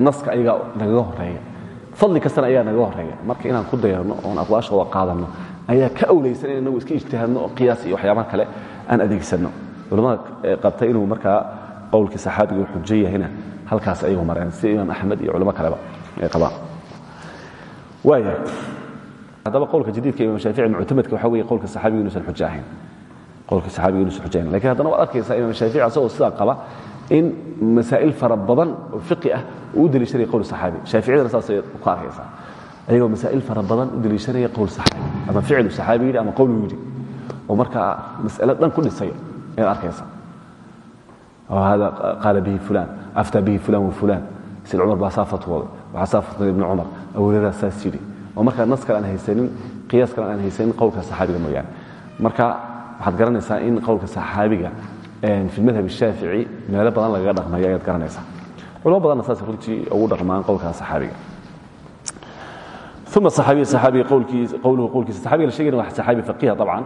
naska ayagaa nagaga horreeya fadli kastana ayaa naga horreeya marka inaan ku dayarno oon aqwaashooda qaadanno ayaa ka awlaysan in inagu iska ijtihaadno qiyaas iyo waxyaabaha kale aan adeegsanno culamada qabta inuu markaa qowlkii saxaabiga xujo yahayna halkaas ayagu mareen sida imaam axmed iyo culamo kaleba ay qabaan waaya haddaba qowlka jadiidka imam shaafici muctamadka waxa weeye qowlka saxaabiga inuusan xujo ahayn qowlka saxaabiga inuusan xujo ahayn laakiin haddana waad arkaysaa imam shaafici asagoo sidaa qaba in masaa'il fara badan oo fiqi ah uu u deliishanaya qowl saxaabi. Shaaficiyadana saasay ku arkaysaa. Ayagoo masaa'il fara badan u deliishanaya qowl saxaabi. Ama ficlu saxaabi yidhi ama qowlu yidhi. Oo markaa mas'alo dhan ku dhisay ayaad arkaysaa. Qaala bihi fulan aftaa bihi fulan wa fulan sid cumar baa saa fatwooday waxaa saa fatwooday ibnu cumar awreeraa saas yidhi oo markaa nas kale aan haysanin qiyaas kale aan haysanin qowlka saxaabiga mooyaane. Marka waxaad garanaysaa in qowlka saxaabiga fi madhab shaafici meelo badan lagaga dhaqmayo ayaad garanaysaa. Culimo badanna saasay runtii ugu dhaqmaan qowlka saxaabiga. Uma saxaabiya saxaabiga qowluhu qowlkiisa saxaabiga la sheegayna waa saxaabi faqiha dabcan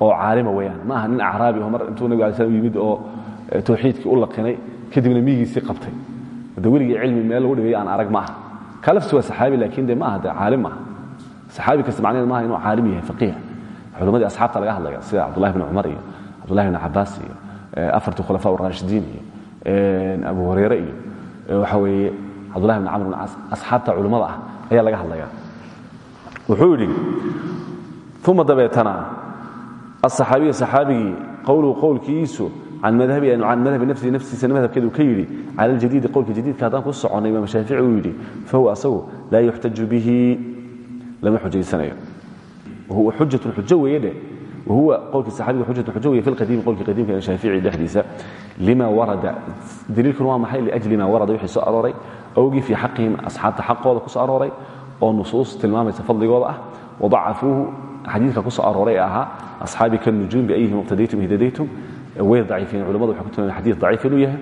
oo caalima weeyaan. Ma aha nin acraabi oo mar intuu nabiga alay slam yimid oo tawxiidkii u laqinay kadibna miyigiisii qabtay. De weligii cilmi meel lagu dhigay aan arag ma aha ka lafti waa saxaabi laakiin de ma aha de caalim maaha. Saxaabi kasta macnaheed maaha inuu caalim yahay faqiha culammadii asxaabta laga hadlaya sida cabdullahi bn cumar iyo cabdullahi bn cabaas iyo afartii khulafa raashidiin iyo abu hureyre iyo waxa weeye cabdullahi bn camr bn cas asxaabta culummada ah ayaa laga hadlaya wuxuu yidhi uma dabeetana asaxaabiya saxaabigii qowluhu qowlkiisu nafsihi naftiisa madhabkeedu ka yidhi cala aljadiidi qowlka jadiidka haddaan ku soconnay imaam shaafici uu yidhi fahuwa asagu laa yuxtaju bihi lama xujaysanayo wahuwa xujatun xujo weeye dheh wahuwa qowlkii saxaabiga xujatun xujo weeye fi lqadiimi qowlkii qadiimka ee shaafici dhexdiisa lima warada daliilkuna waa maxay liajli ma warada wixii soo arooray awgii fii xaqihim asxaabta xaqooda ku soo arooray oo nusuus tilmaamaysa fadligooda ah wadacafuuhu xadiidka ku soo arooray ee ahaa asxaabi kanujuum biayhi muqtadaytum ihdadaytum way daciifiyeen culamadu waxay ku tilmaameen xadiid daciif inuu yahay.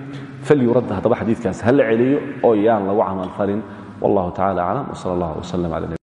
Falyurad haddaba xadiidkaas ha la celiyo oo yaan lagu camalfalin wallahu tacala aclam wsala allah wslam cala